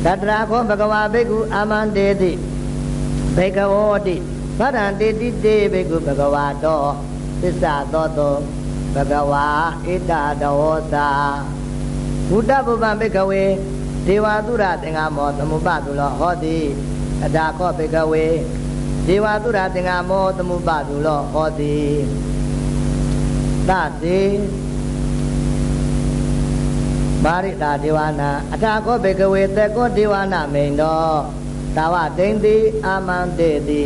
တတရာခောဘဂဝါဘိက္ခုအာမန္တေတိဘေကဝောတိဗဒံတေတိတေဘိက္ခုဘဂဝါတောသစ္စာသောတော ဘဂဝါဣတတဝောသာဘုဒ္ဓဘုဗ္ဗဘိက္ခဝေဒေဝသုရသင်္ဃမောသမုပတုလောဟောတိအတာခောဘေကဝေဒေဝသုရသင်္ဃမောသမှုပတုလောဟောတိသတိမာရိတာဒေဝနာအတာခောဘေကဝေတေကောဒေဝနာမိန်တော်တာဝတိန်တိအာမန္တေတိ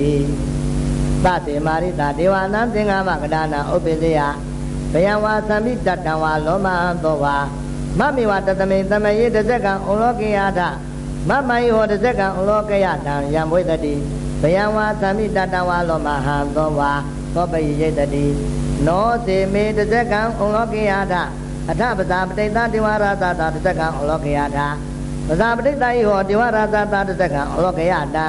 သတိမာရိတာဒေဝနာသင်္ဃမကဒါနာဥပ္ပဇေယ ဘယံဝါသမိတတံဝါလောမဟံသောဝါမမေဝတသမိတမယေတဇကံဩလောကေယထမမိုင်ဟောတဇကံဩလောကေယတံယံဝိတတိဘယံဝါသမိတတံဝါလောမဟံသောဝါသောပိယိတတိနောစေမေတဇကံဩလောကေယထအထပဇာပတိတတေဝရသတာတဇကံဩလောကေယထပဇာပတိတယဟောတေဝရသတာတဇကံဩလောကေယတံ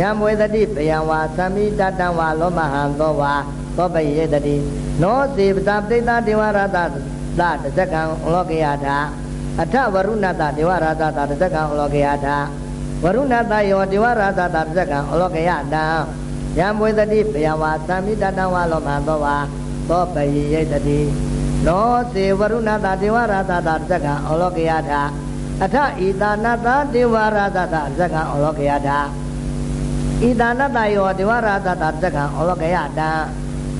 ယံဝေတတိဘယံဝါသမိတတံဝါလောမဟံသောဝါ သောပိယိတတိနောစေပဇာပတိတတေဝရသသတဇကံဩလောကေယထာအထဝရုဏတဒေဝရာသတာတဇကံဩလောကေယထာဝရုဏတယောဒေဝရာသတာတဇကံဩလောကေယတံယံမွေတတိဘယဝါသမိတတံဝါလောမသောဝါသောပယိယတတိနောစေဝရုဏတဒေဝရာသတာတဇကံဩလောကေယထာအထဣတာနတဒေဝရာသတာတဇကံဩလောကေယထာဣတာနတယောဒေဝရာသတာတဇကံဩလောကေယတံ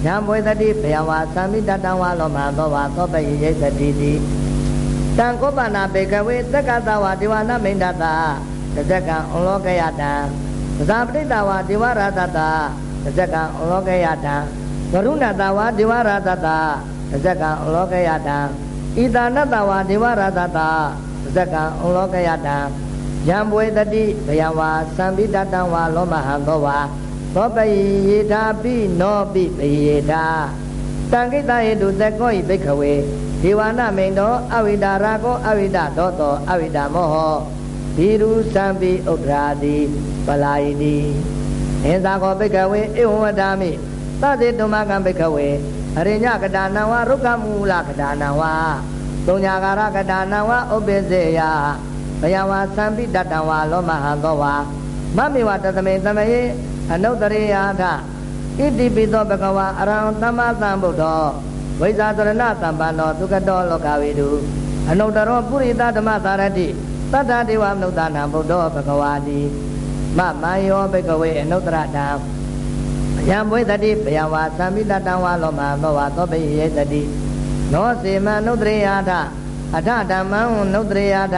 ယံဘွေတတိဘယဝါသမိတတံဝါလောမသောဝါသောပယိယတတိတိတံကောပနာဘေကဝေသက္ကတဝါဒေဝနာမိန္ဒတာတဇကံဩလောကယတံသဇာပဋိတဝါဒေဝရာတတာတဇကံဩလောကယတံဝရုဏတဝါဒေဝရာတတာတဇကံဩလောကယတံဣတာနတဝါဒေဝရာတတာတဇကံဩလောကယတံယံဘွေတတိဘယဝါသံပိတတံဝါလောမဟံသောဝါ သောပယေတာပိနောပိပယေတာတံကိတဟေတုသကောဤဘိခဝေဒေဝနာမိန်တော်အဝိဒါရာကောအဝိဒဒောတောအဝိဒါမောဟောဘီရုသံပိဥဒ္ဒရာတိပလာယိတိအင်္သာကောဘိခဝေဧဝံဝဒာမိသတိတုမကံဘိခဝေအရိညကတာနံဝရုက္ခမူလကတာနံဝသုံးညာကာရကတာနံဝဥပ္ပစေယဘယဝါသံပိတတံဝလောမဟံသောဝါမမေဝတသမေသမေ အနုတ္တရေယာထဣတိပိသောဘဂဝါအရံသမ္မာသမ္ဗုဒ္ဓောဝိဇာသရဏသံပန္နောသုကတောလောကဝေတုအနုတ္တရောပုရိသဓမ္မသာရတိတတ္တဒေဝမနုဿာနာဗုဒ္ဓောဘဂဝါတိမမယောဘဂဝေအနုတ္တရတံယံဘွေတတိဘယဝါသံမိတတံဝါလောမသောဝါသောပိယေတတိနောစေမနုတ္တရေယာထအထဓမ္မံနုတ္တရေယာထ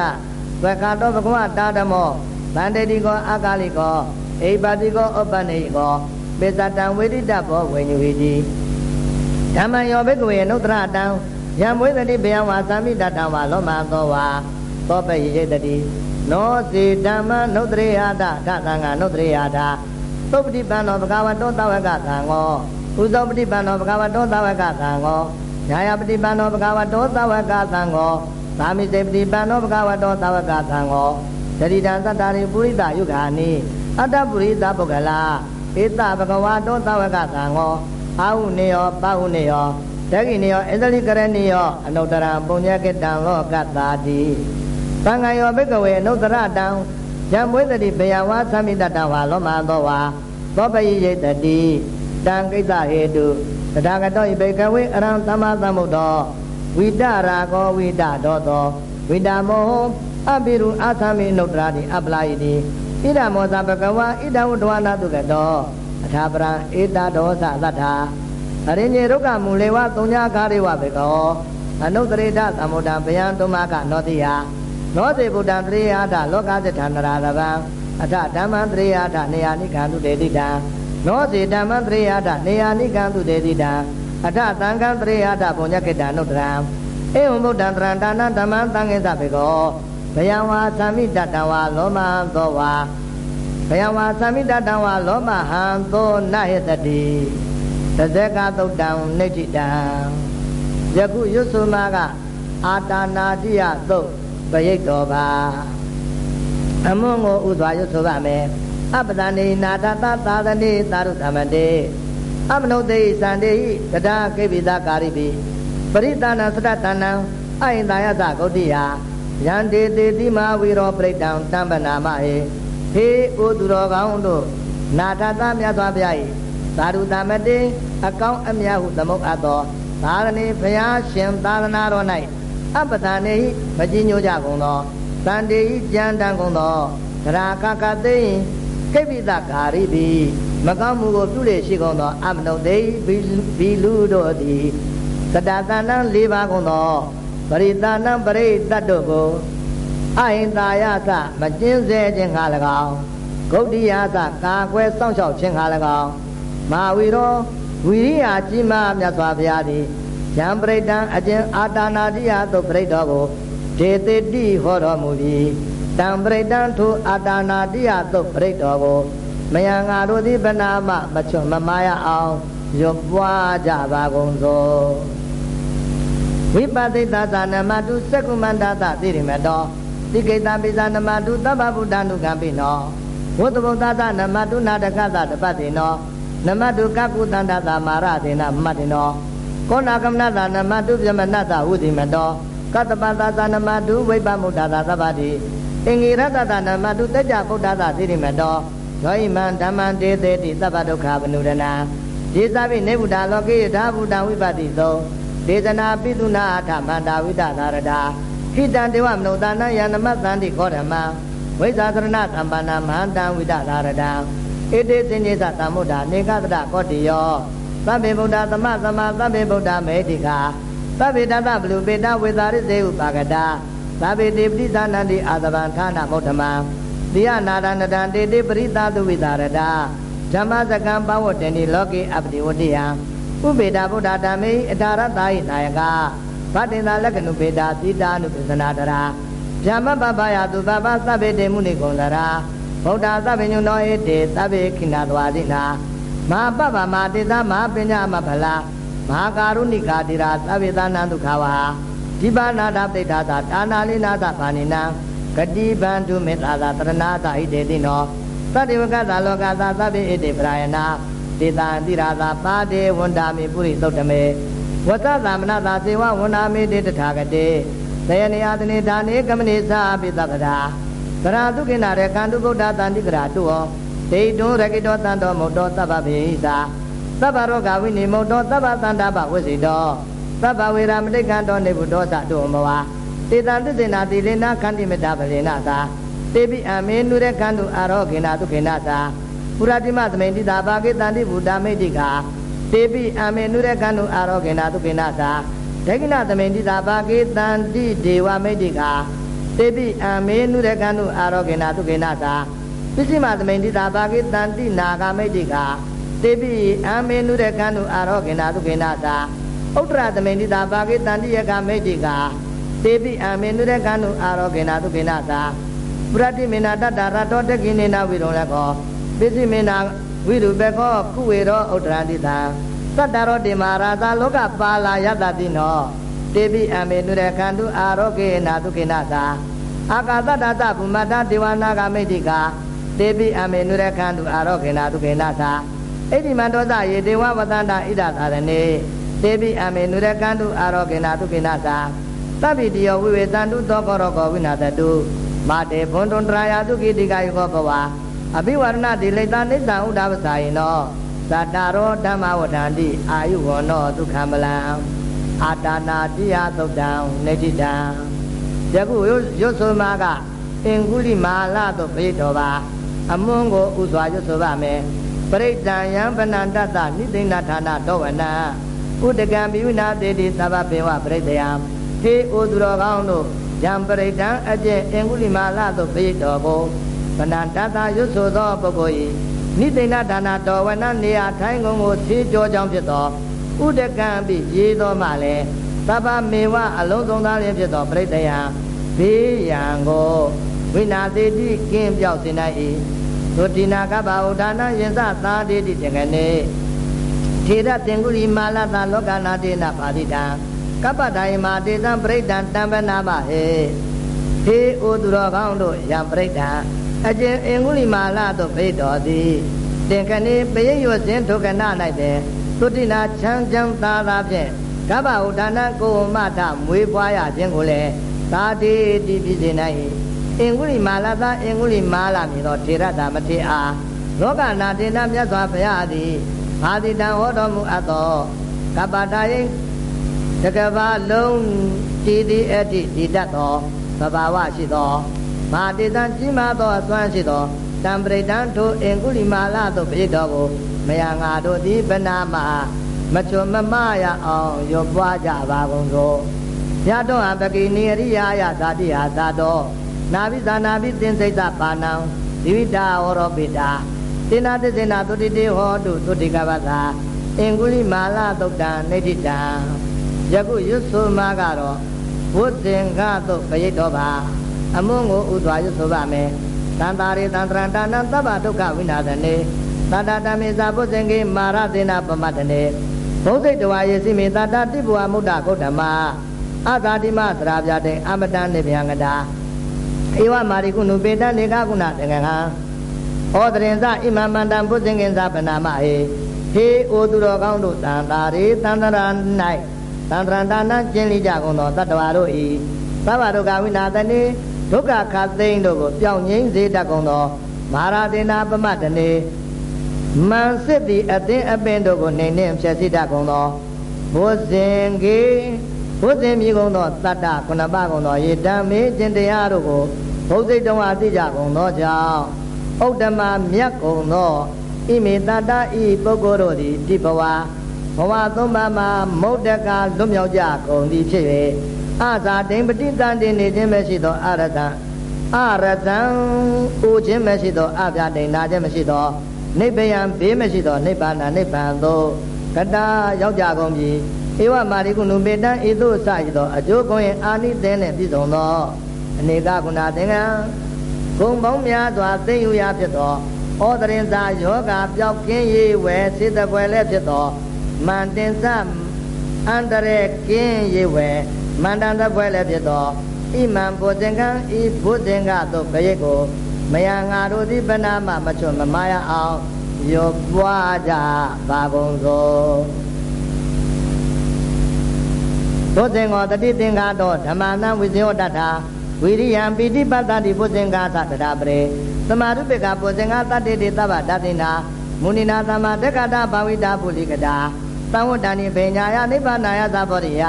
သက္ကာတောဘဂဝတာဓမောဗန္တေတိကောအာကာလိကော အိပါတိကောဥပ္ပနေကောပေသတံဝေဒိတဘောဝိညုဟိတိဓမ္မယောဘိကဝေနုတ္တရတံယံမွေးတတိဘယံဝါသမိတတံဝါလောမသောဝါသောပယေတတိနောစီဓမ္မနုတ္တရေဟာတဓသံဃာနုတ္တရေဟာတသုပတိပန္နောဘဂဝတောသဝကသံဃောဥဇောပတိပန္နောဘဂဝတောသဝကသံဃောညာယပတိပန္နောဘဂဝတောသဝကသံဃောသာမိစေပတိပန္နောဘဂဝတောသဝကသံဃောတတိတံသတ္တာရိပုရိသယုဂာနိ အတ္တပုရိသပုဂ္ဂလာဧတဘဂဝတောသဝကသံဃောအာဟုနေယောပဟုနေယောတက္ကိနေယောအစ္စလိကရဏေယောအနုတ္တရံပုညကတံလောကတာတိသံဃာယောဘိကဝေအနုတ္တရတံယံမွေးတတိဘေယဝါသမိတတဝါလောမသောဝါသောပယိယိတတိတံကိစ္စဟေတုတထာဂတောဣဘေကဝေအရံသမ္မာသမ္ဗုဒ္ဓောဝိတရာကောဝိတဒောသောဝိတမောအပိရုအာသမိနုတ္တရာတိအပလာယိတိ ဣဒမောဇဘဂဝါဣဒဝတ္တဝနာတုကတောအထာပရံဧတဒောသသတ္ထာအရိညေရုက္ခမူလေဝသုံးညာကားရေဝဘေကောအနုတ္တရေထသမုဒ္ဒံဗယံတုမကနောတိယနောတိဗုဒ္ဓံတရေယာထလောကသတ္ထနရာရဗံအထဓမ္မံတရေယာထနေယာနိခံတုတေတိတံနောတိဓမ္မံတရေယာထနေယာနိခံတုတေတိတံအထသံဃံတရေယာထပုညကိတံနုတ္တရံဧဝံဗုဒ္ဓံတရံဒါနဓမ္မံသံဃေသဘေကော ဘယံဝါသမိတတံဝါလောမသောဝါဘယံဝါသမိတတံဝါလောမဟံသောနဟေတတိတဇက်ကသုတ်တံနိဋ္ဌိတံယခုရွတ်ဆိုမှာကအာတာနာတိယသုတ်ပရိတ်တော်ပါအမွန်ကိုဥစွာရွတ်ဆိုပါမယ်အပဒနေနာတသသာသနေသာရုသမတေအမနုတေသန္တေဟိတဒါကိပိသကာရိပိပရိသနာသတ္တနံအယင်တာယသဂௌတိယ ယန္တေတေတိမဝီရောပရိတံတမ္ပနာမဟေဟေဩသူတော်ကောင်းတို့နာထသမြတ်စွာဘုရား၏သာရုတမတေအကောင်းအမြတ်ဟုသမုတ်အပ်သောသာရဏေဘုရားရှင်သာသနာတော်၌အပဒနေမကြီးညိုကြကုန်သောတန်တေဤကြံတန်ကုန်သောသရာကကသိကိကိပိတကာရိပိမကောင်းမှုကိုပြုလေရှိကုန်သောအမနုသိဘီလူတို့သည်သတ္တသဏ္ဍန်၄ပါးကုန်သော ပရိသဏံပရိတတ်တို့ကိုအဟိန္တာယသမကျင်းစေခြင်းငါ၎င်းဂௌတိယသကာကွယ်စောင့်ရှောက်ခြင်းငါ၎င်းမာဝီရောဝီရိယကြီးမားမြတ်စွာဘုရားသည်ယံပရိတံအကျဉ်အာတာနာတိယသို့ပရိတော်ကိုဒေတိတိဟောတော်မူပြီးတံပရိတံထိုအာတာနာတိယသို့ပရိတော်ကိုမယံငါတို့သည်ဗနာမမချွတ်မမာရအောင်ရွပွားကြပါကုန်သော ဝိပသိတသနမတုစကုမန္တသတိရိမတောတိကိတပိဇာနမတုသဗ္ဗဗုဒ္ဓနုကံပိနောဝတ္တဗုဒ္ဓသနမတုနာတကသတပတ္တိနောနမတုကကုတန္တသမာရသေနမတ္တိနောကောနာကမနသနမတုပြမနတဝုတိမတောကတ္တပသသနမတုဝိပမုဒ္ဒသသဗ္ဗတိအင်္ဂိရတတနမတုတကြဗုဒ္ဓသတိရိမတောယောဟိမံဓမ္မံတေသေတိသဗ္ဗဒုက္ခဗနုရဏဒေသပိနေဗုဒ္ဓလောကေယဓာဗုဒ္ဓဝိပတိသော ဒေသနာပိတုနာအထမန္တာဝိတသာရတာဟိတံဒေဝမနုဿာနယန္နမသန္တိခောဓမ္မဝိဇာသရဏသံပါဏမန္တံဝိတသာရတာဣတိစဉ္ညေသသမုဒ္ဒနေကတရကောတိယောသဗ္ဗေဗုဒ္ဓသမသမသဗ္ဗေဗုဒ္ဓမေတိကာသဗ္ဗေတတဘလူပေတဝေသာရိစေဥပါကတာသဗ္ဗေတိပတိသနန္တိအာသဗံဌာနမုဒ္ဓမံတိယနာရဏတံတေတိပရိသသုဝိသာရတာဓမ္မစကံပဝတ္တနိလောကေအပတိဝတ္တိယ ဥပေတာဗုဒ္ဓဓမ္မေအတာရတာယနာယကဗတ္တင်သာလက္ခဏုပေတာတိတာနုပစ္စနာတရာဓမ္မပပယသူသဗ္ဗသဗ္ဗေတေမုနိကုံသရာဗုဒ္ဓသဗ္ဗညုနောဧတေသဗ္ဗေခိနာသွာတိနာမဟာပပမတေသမဟာပညာမဖလာမဟာကာရုဏိကာတိရာသဗ္ဗေသနာဒုက္ခဝါဒီပါနာတာပိဋ္ဌာသာတာနာလိနာသဗာနိနံဂတိဗန္ဓုမေတ္တာသာတရဏသာဣတေတိနောသတ္တေဝကသာလောကသာသဗ္ဗေဣတိပရာယနာ တေတံတိရာသာပါတေဝန္တာမိပုရိသုတ်တမေဝတ္တသမနသာစေဝဝန္တာမိတေတထာဂတေသေယနေယတနေဒါနေကမနိသာပိသဗ္ဗရာသရတုကိနာရေကန္တုဗုဒ္ဓတန်တိကရာတုဟောဒိဋ္ဌုရကိတောတန်တော်မုတ်တော်သဗ္ဗဗေဟိသာသဗ္ဗရောဂဝိနိမုတ်တော်သဗ္ဗသန္တာပဝိစိတောသဗ္ဗဝေရမတိကံတော်နေဘုဒ္ဓသတုမဝါတေတံသစ္စေနာတိလေနာခန္တိမတပလေနာသာတေပိအမေနုရကန္တုအာရောခေနာတုခေနာသာ ပုရတိမသမိန်တိတာဘာကေတန္တိဘုဒ္ဓမိတိကာတေပိအမေနုရကန္တုအာရောခေနာတုခေနာသာဒဂိနသမိန်တိတာဘာကေတန္တိဒေဝမိတိကာတေပိအမေနုရကန္တုအာရောခေနာတုခေနာသာပစ္စည်းမသမိန်တိတာဘာကေတန္တိနာဂမိတိကာတေပိအမေနုရကန္တုအာရောခေနာတုခေနာသာဥတ္တရသမိန်တိတာဘာကေတန္တိယကမိတိကာတေပိအမေနုရကန္တုအာရောခေနာတုခေနာသာပရတိမေနာတတရတောတကိနေနာဝိရုံလည်းကော ပစ္စည်းမေနာဝိရုဘေခောကုဝေရောဥတ္တရတိတံသတ္တရောတိမာရာသာလောကပါလာယတတိနောတေပိအမေနုရခန္တုအာရောကေနာတုခေနာသာအာကာသတ္တသဗုမတ္တဒေဝနာဂမိတိကာတေပိအမေနုရခန္တုအာရောကေနာတုခေနာသာဣတိမန္တောသယေဒေဝဝတန္တာဣဒသာရဏေတေပိအမေနုရကန္တုအာရောကေနာတုခေနာသာသဗ္ဗိတယောဝိဝေတန္တုသောကောရောကောဝိနာတတုမာတေဘွန်တွန်တရာယတုကိတိကာယောဘဝ အဘိဝရဏတိလိတနိစ္စဥဒ္ဒဝစာယိနောသတ္တရောဓမ္မဝဒန္တိအာယုဝနောဒုက္ခမလံအာတာနာတိယသုတ်တံနေတိတံယခုရွတ်ဆိုမှာကအင်္ဂုလိမာလသို့ပြေတော်ပါအမွန်းကိုဥစွာရွတ်ဆိုပါမယ်ပရိဒံယံပဏန္တတနိသိဏဌာနတောဝနံဥဒကံပိဝနာတေတိသဗ္ဗပေဝပရိဒယံဟေဩသူတော်ကောင်းတို့ယံပရိဒံအကျင့်အင်္ဂုလိမာလသို့ပြေတော်ကို ပဏန္တတရွတ်ဆိုသောပုဂ္ဂိုလ်၏နိသိဏဒါနာတော်ဝနနေရာထိုင်းကုန်ကိုသေကြောကြောင့်ဖြစ်သောဥဒကံပိရေးသောမှလည်းသဗ္ဗမေဝအလုံးစုံသားလျင်ဖြစ်သောပြိတ္တယံဘေးရန်ကိုဝိနာတိတိကင်းပြောက်စေနိုင်၏ဒုတိနာကပ္ပဥဒါနယင်္စသာတိတိတကနေထေရတင်ကုလီမာလတာလောကနာတေနပါတိတံကပ္ပဒိုင်မာတေတံပရိဒံတံပနာမဟေဟေဩသူတော်ကောင်းတို့ယံပရိဒံ အကျင်အင်္ဂုလိမာလသို့ဖိတော်သည်တင်ခဏေပရိရွစဉ်ဒုက္ခနာ၌ပဲသုတိနာချမ်းချမ်းသာသာဖြင့်ကပ္ပဥဒါနကိုမထမွေးပွားရခြင်းကိုလည်းသာတိတိဖြစ်စေနိုင်အင်္ဂုလိမာလသာအင်္ဂုလိမာလမြည်သောထေရတာမထေအားလောကနာတေနမြတ်စွာဘုရားသည်အာတိတံဟောတော်မူအပ်သောကပ္ပတာယိတကဘာလုံးတည်တည်အတ္တိတည်တတ်သောသဘာဝရှိသော မာတေတံကြီးမားသောအစွမ်းရှိသောတံပရိဒံထိုအင်ကုလိမာလသို့ပြည့်တော်ကိုမယငါတို့သည်ဗနာမမချွမမရအောင်ရွပွားကြပါကုန်သောရတော့အပကိနေရိယာယသာတိဟာသာတော်နာဘိသာနာဘိသင်္စိတ်ပါဏံဒီဝိတာဝရောပိတာတိနာသစ္စေနာသုတိတေဟောတုသုတိကပသာအင်္ဂုလိမာလသုတ်တံနေတိတံယခုရွတ်ဆိုမှာကတော့ဘုဇင်္ဂသို့ပရိတ်တော်ပါ အမုန်းကိုဥစွာရွတ်ဆိုပါမယ်တန်တာရေတန်တရံတာနံသဗ္ဗဒုက္ခဝိနာသနေတတတမေသာဘုဇင်္ဂေမာရသေနာပမတနေဘုဇိတဝါယေစီမေတတတိဘဝမုဒ္ဒဂௌတမအသာတိမသရာပြတဲ့အမတန်နေဗျံကတာဧဝမာရိကုဏုပေတနေကကုဏတငကံဩတရင်စဣမမန္တံဘုဇင်္ဂင်္စပနာမဟေဟေအိုသူတော်ကောင်းတို့တန်တာရေတန်တရာ၌တန်တရန္တနာကျင့်လိကြကုန်သောတတ္တဝါတို့ဤသဗ္ဗဒုက္ခဝိနာတနေ ဒုက္ခခသိန်းတို့ကိုပြောင်းငိမ့်စေတတ်ကုန်သောမာရတေနာပမတနေမန်စစ်သည်အသင်းအပင်တို့ကိုနှိမ်နှင်းဖြည့်စိတတ်ကုန်သောဘုဇင်ကေဘုဇင်မြေကုန်သောတတ္တခုနပကုန်သောယေတံမေကျင့်တရားတို့ကိုဘုဇိတဝါသိကြကုန်သောကြောင့်ဥဒ္ဓမမြတ်ကုန်သောဣမေတတဤပုဂ္ဂိုလ်တို့သည်တိဘဝဘဝသုံးပါးမှာမုတ်တကလွတ်မြောက်ကြကုန်သည်ဖြစ်၍ အသာတိန်ပဋိသန္တိနေခြင်းမရှိသောအရတံအရတံအိုခြင်းမရှိသောအပြတိန်နာခြင်းမရှိသောနိဗ္ဗယံဘေးမရှိသောနိဗ္ဗာန်နိဗ္ဗာန်သို့ကတာရောက်ကြကုန်ပြီဧဝမာရိကုဏုပေတံဤသို့စရသောအကျိုးကောင်းရင်အာနိသင်နှင့်ပြည့်စုံသောအနေကကုဏသင်္ကံဂုံပေါင်းများစွာသိမ့်ယူရဖြစ်သောဩတရင်သာယောဂပျောက်ကင်းရေးဝယ်စေတပွဲလည်းဖြစ်သောမန္တင်စအန္တရေကင်းရေးဝယ် မန္တန်တပွဲလည်းဖြစ်သောဣမံဘုဇင်ကံဤဘုဇင်ကသို့ခရိတ်ကိုမယငါတို့သည်ဗနာမမချွတ်မမာရအောင်ရောပွားကြပါကုန်သောသောဇင်ကိုတတိသင်္ကာတော့ဓမ္မနံဝိဇယောတထာဝိရိယံပိဋိပတ်တိဘုဇင်္ဂသတ္တရာပရေသမာဓုပေကဘုဇင်္ဂတတ္တိတေသဗ္ဗဒတိနာမုဏိနာသမ္မာတက္ကတာဘာဝိတာပုလိကတာသံဝတ္တနိဘေညာယနိဗ္ဗာနာယသဘောရိယ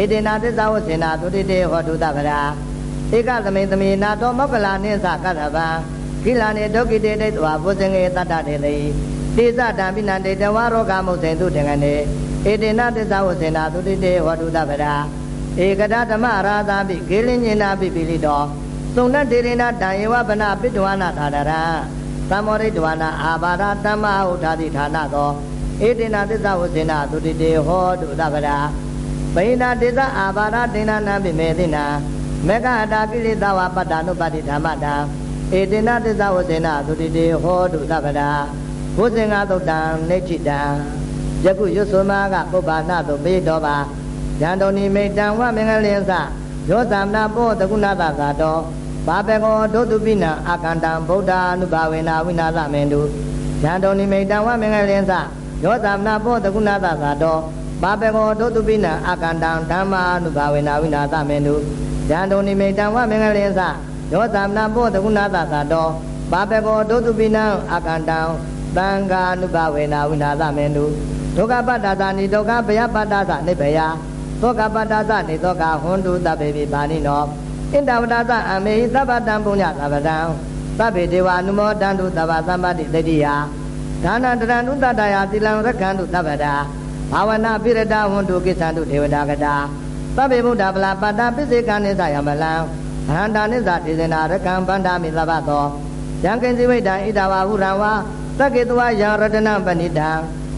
ဧတေနာသစ္စာဝစေနာသုတိတေဟောတုတဗရာဧကသမိသမိနာတောမောကလာနိသကတဗံကိလနေဒုက္ခိတေဒိဋ္ဌဝဘုဇင်္ဂေတတ္တတေတိတေဇတံပိနန္တေတဝရောဂမုတ်စေတုတေငနေဧတေနာသစ္စာဝစေနာသုတိတေဟောတုတဗရာဧကတဓမ္မရာသာပိဂေလင်းညင်နာပိပိလိတောသုံဏတေရိနာတံယေဝဗနာပိတဝနာသာဒရံသမောရိတဝနာအာဘာဒတမ္မဟုထာတိဌာနသောဧတေနာသစ္စာဝစေနာသုတိတေဟောတုတဗရာ ဗိနာတေသအာဘာဒတေနာနာပိမေတိနာမေဃအတာကိလေသာဝပတ္တနုပတိဓမ္မတာဧတေနသစ္စာဝစေနာသုတိတေဟောတုသဗ္ဗရာဘုဇင်္ဂသုတ်တံနေတိတံယခုရွတ်ဆိုမှာကပုဗ္ဗာနသို့ပေတော်ပါယန္တောနိမိတံဝမင်္ဂလင်းစယောသမနာပောတကုဏတသာတောဘာပေကောဒုတုပိနအာကန္တံဗုဒ္ဓ ानु ဘာဝေနာဝိနာသမင်တုယန္တောနိမိတံဝမင်္ဂလင်းစယောသမနာပောတကုဏတသာတော ဘာပေကောဒုတုပိနအာကန္တံဓမ္မာနုဘာဝေနာဝိနာသမင်တုယန္တောနိမိတံဝမင်္ဂလင်းစယောသမနာပောတကုဏတသာတောဘာပေကောဒုတုပိနအာကန္တံသံဃာနုဘာဝေနာဝိနာသမင်တုဒုက္ခပတ္တသာနိဒုက္ခဘယပတ္တသနိဗ္ဗယသောကပတ္တသနေသောကဟွန်တုတပေပိပါဏိနောဣန္ဒဝတသအမေဟိသဗ္ဗတံပုညသဗ္ဗတံသဗ္ဗေဒေဝအနုမောတန္တုသဗ္ဗသမ္ပတိတတိယဒါနတရဏုတတယာသီလံရက္ခန္တုသဗ္ဗတာ ဘာဝနာပိရတဟွန်တုကိစ္ဆန္တုဒေဝတာကတာသဗ္ဗေဗုဒ္ဓဗလာပတ္တပိစေကနိသယမလံအဟန္တာနိသဒေသနာရကံဗန္ဓာမိသဗ္ဗသောယံကိဉ္စီဝိတံဣဒဝဟုရံဝါသက္ကေတဝယံရတနံပဏိတံ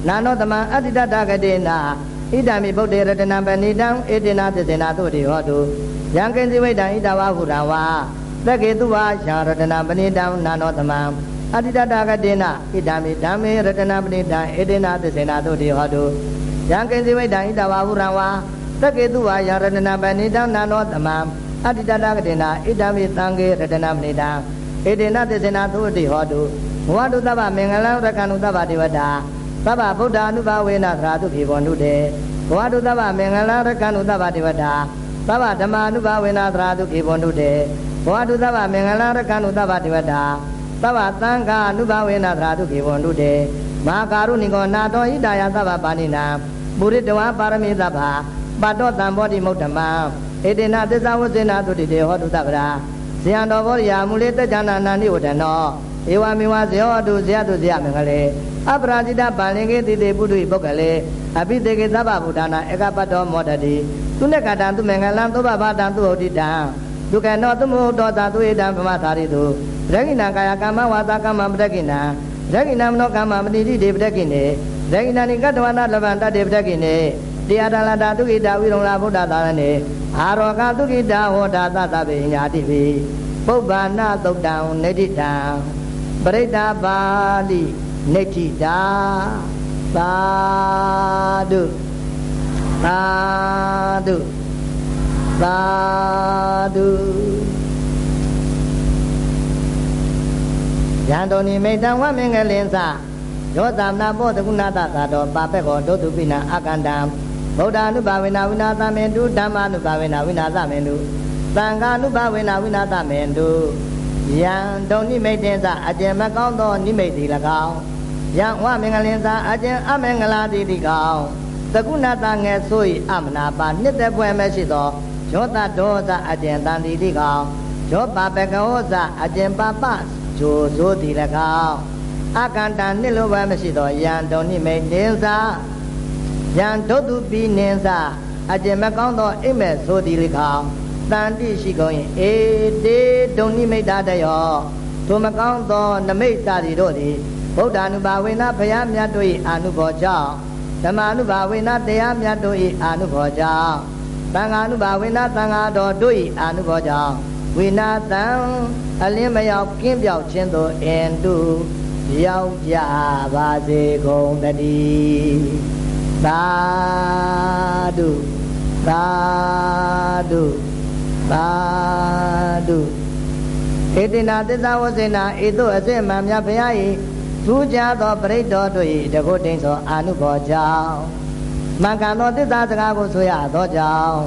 နာနောတမံအတ္တိတတကတိနာဣဒံမိဗုဒ္ဓေရတနံပဏိတံဧတေနာသစ္စေနာသုတိဟောတုယံကိဉ္စီဝိတံဣဒဝဟုရဝါသက္ကေတုဝါယာရတနံပဏိတံနာနောတမံအတ္တိတတကတိနာဣဒံမိဓမ္မေရတနံပဏိတံဧတေနာသစ္စေနာသုတိဟောတု ယံကိဉ္စီဝိတံဣဒဝဟုရဝါသက္ကေတုဝါယာရတနံပဏိတံနာနောတမံအတ္တိတတကတိနာဣဒံမိသံဃေရတနံပဏိတံဧတေနာသစ္စေနာသုတိဟောတုဘဝတုတ္တဗမင်္ဂလံရကံတုတ္တဗဒေဝတာသဗ္ဗဗုဒ္ဓ ानु ဘာဝေနသရာတုခေဘောနုတေဘဝတုသဗ္ဗမင်္ဂလာရကံုသဗ္ဗဒေဝတာသဗ္ဗဓမ္မာနုဘာဝေနသရာတုခေဘောနုတေဘဝတုသဗ္ဗမင်္ဂလာရကံုသဗ္ဗဒေဝတာသဗ္ဗသံဃာနုဘာဝေနသရာတုခေဘောနုတေမဟာကာရုဏိကောနာတောဣတာယသဗ္ဗပါဏိနာ ပုရိတဝါပါရမေသဗ္ဗပါတောတံဘောဓိမုဒ္ဓမံဧတေနသစ္စာဝဇေနာတုတိတေဟောတုသဗ္ဗရာဇယံတော်ဘောရိယာမူလေတ္တဉာဏနာနိဝတ္တနောဧဧဝမေဝဇယောတုဇယတုဇယမင်္ဂလေအပရာဇိတဗာလင်္ကေတိတေပုထုပုဂ္ဂလေအပိတေကေသဗ္ဗဗုဒ္ဓနာဧကပတ္တောမောတတိသူနကတံသူမင်္ဂလံသုဘဘာတံသူဟုတ်တိတံဒုက္ခနောသမုဒ္ဒောတာသူဧတံဗမသာရိတုရဂိဏကာယကမ္မဝါစာကမ္မပတကိဏံရဂိဏမနောကမ္မမတိတိဒေပတကိနေ ရဂိဏနိကတဝနာလဗန္တတေပတကိနေတရားတလတာဒုက္ခိတဝိရုံလာဗုဒ္ဓသာရဏေအာရောဂဒုက္ခိတဟောတာသတ္တဗေညာတိပိပုဗ္ဗာနသုတ်တံနေတိတံပရိဒ္ဓပါဠိနေတိတာသာဓုသာဓုသာဓုယံတော်နိမိတံဝမင်္ဂလင်္စ ယောသမနာဘောတကုဏတသာတော်ပါပက်ကောဒုတုပိနာအကန္တံဗုဒ္ဓ ानु ဘာဝေနဝိနာသမေတုဓမ္မ ानु ဘာဝေနဝိနာသမေတုသံဃာ ानु ဘာဝေနဝိနာသမေတုယံဒုံနိမိတ်တင်္စအကျဉ်မကောင်းသောနိမိတ်တိ၎င်းယံဝမင်္ဂလင်္စအကျဉ်အမင်္ဂလာတိတိကောင်းသကုဏတငယ်ဆို၏အမနာပါနှစ်သက်ပွဲမရှိသောယောတဒောသအကျဉ်တန်တိတိကောင်းယောပပကဟောသအကျဉ်ပပဂျိုဆိုတိ၎င်း အကန္တနှစ်လိုပဲမရှိသောယံဒုံနိမိတ်တင်္စယံဒုတုပိနင်းစအကျင်မကောင်းသောအိမ်မဲ့ဆိုသည်လေခေါတန်တိရှိကုန်ရင်အေတေဒုံနိမိတ်တတယောထိုမကောင်းသောနမိတ်စာသည်တို့သည်ဗုဒ္ဓ ानु ဘာဝေနဘုရားမြတ်တို့၏အာနုဘောကြောင့်ဓမ္မ ानु ဘာဝေနတရားမြတ်တို့၏အာနုဘောကြောင့်သံဃာ ानु ဘာဝေနသံဃာတော်တို့၏အာနုဘောကြောင့်ဝိနာတံအလင်းမရောက်ကင်းပြောက်ခြင်းသို့အင်တု ရောက်ကြပါစေကုန်တည်းသာဓုသာဓုသာဓုဧတိနာသစ္စာဝစေနာဧတုအစစ်မှန်မြတ်ဘုရား၏ထူးခြားသောပရိတော်တို့၏တကုတ်တိန်သောအာနုဘောကြောင့်မင်္ဂန်သောသစ္စာစကားကိုဆိုရသောကြောင့်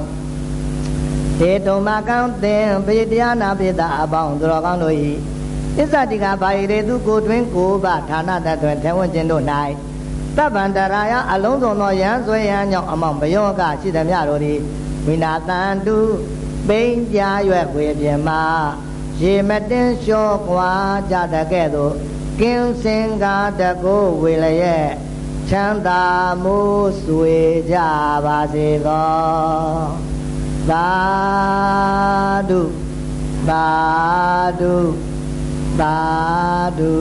ဧတုမကံသင်ပေတရားနာပိတာအပေါင်းသူတော်ကောင်းတို့၏ သစ္စာတိကဘာရေသူကိုတွင်ကိုဘဌာနတတ်တွင်ထဲဝင်ခြင်းတို့၌တပ္ပန္တရာယအလုံးစုံသောယံဆွေယံကြောင့်အမောင်ဘယောကရှိသည်များတို့သည်ဝိနာတန်တုပိန်ကြရွက်ွေပြမရေမတင်လျှောကွာကြတဲ့ကဲ့သို့ကင်းစင်ကားတကိုဝေလရဲ့ချမ်းသာမှုဆွေကြပါစေသောသာဓုသာဓု သာဓု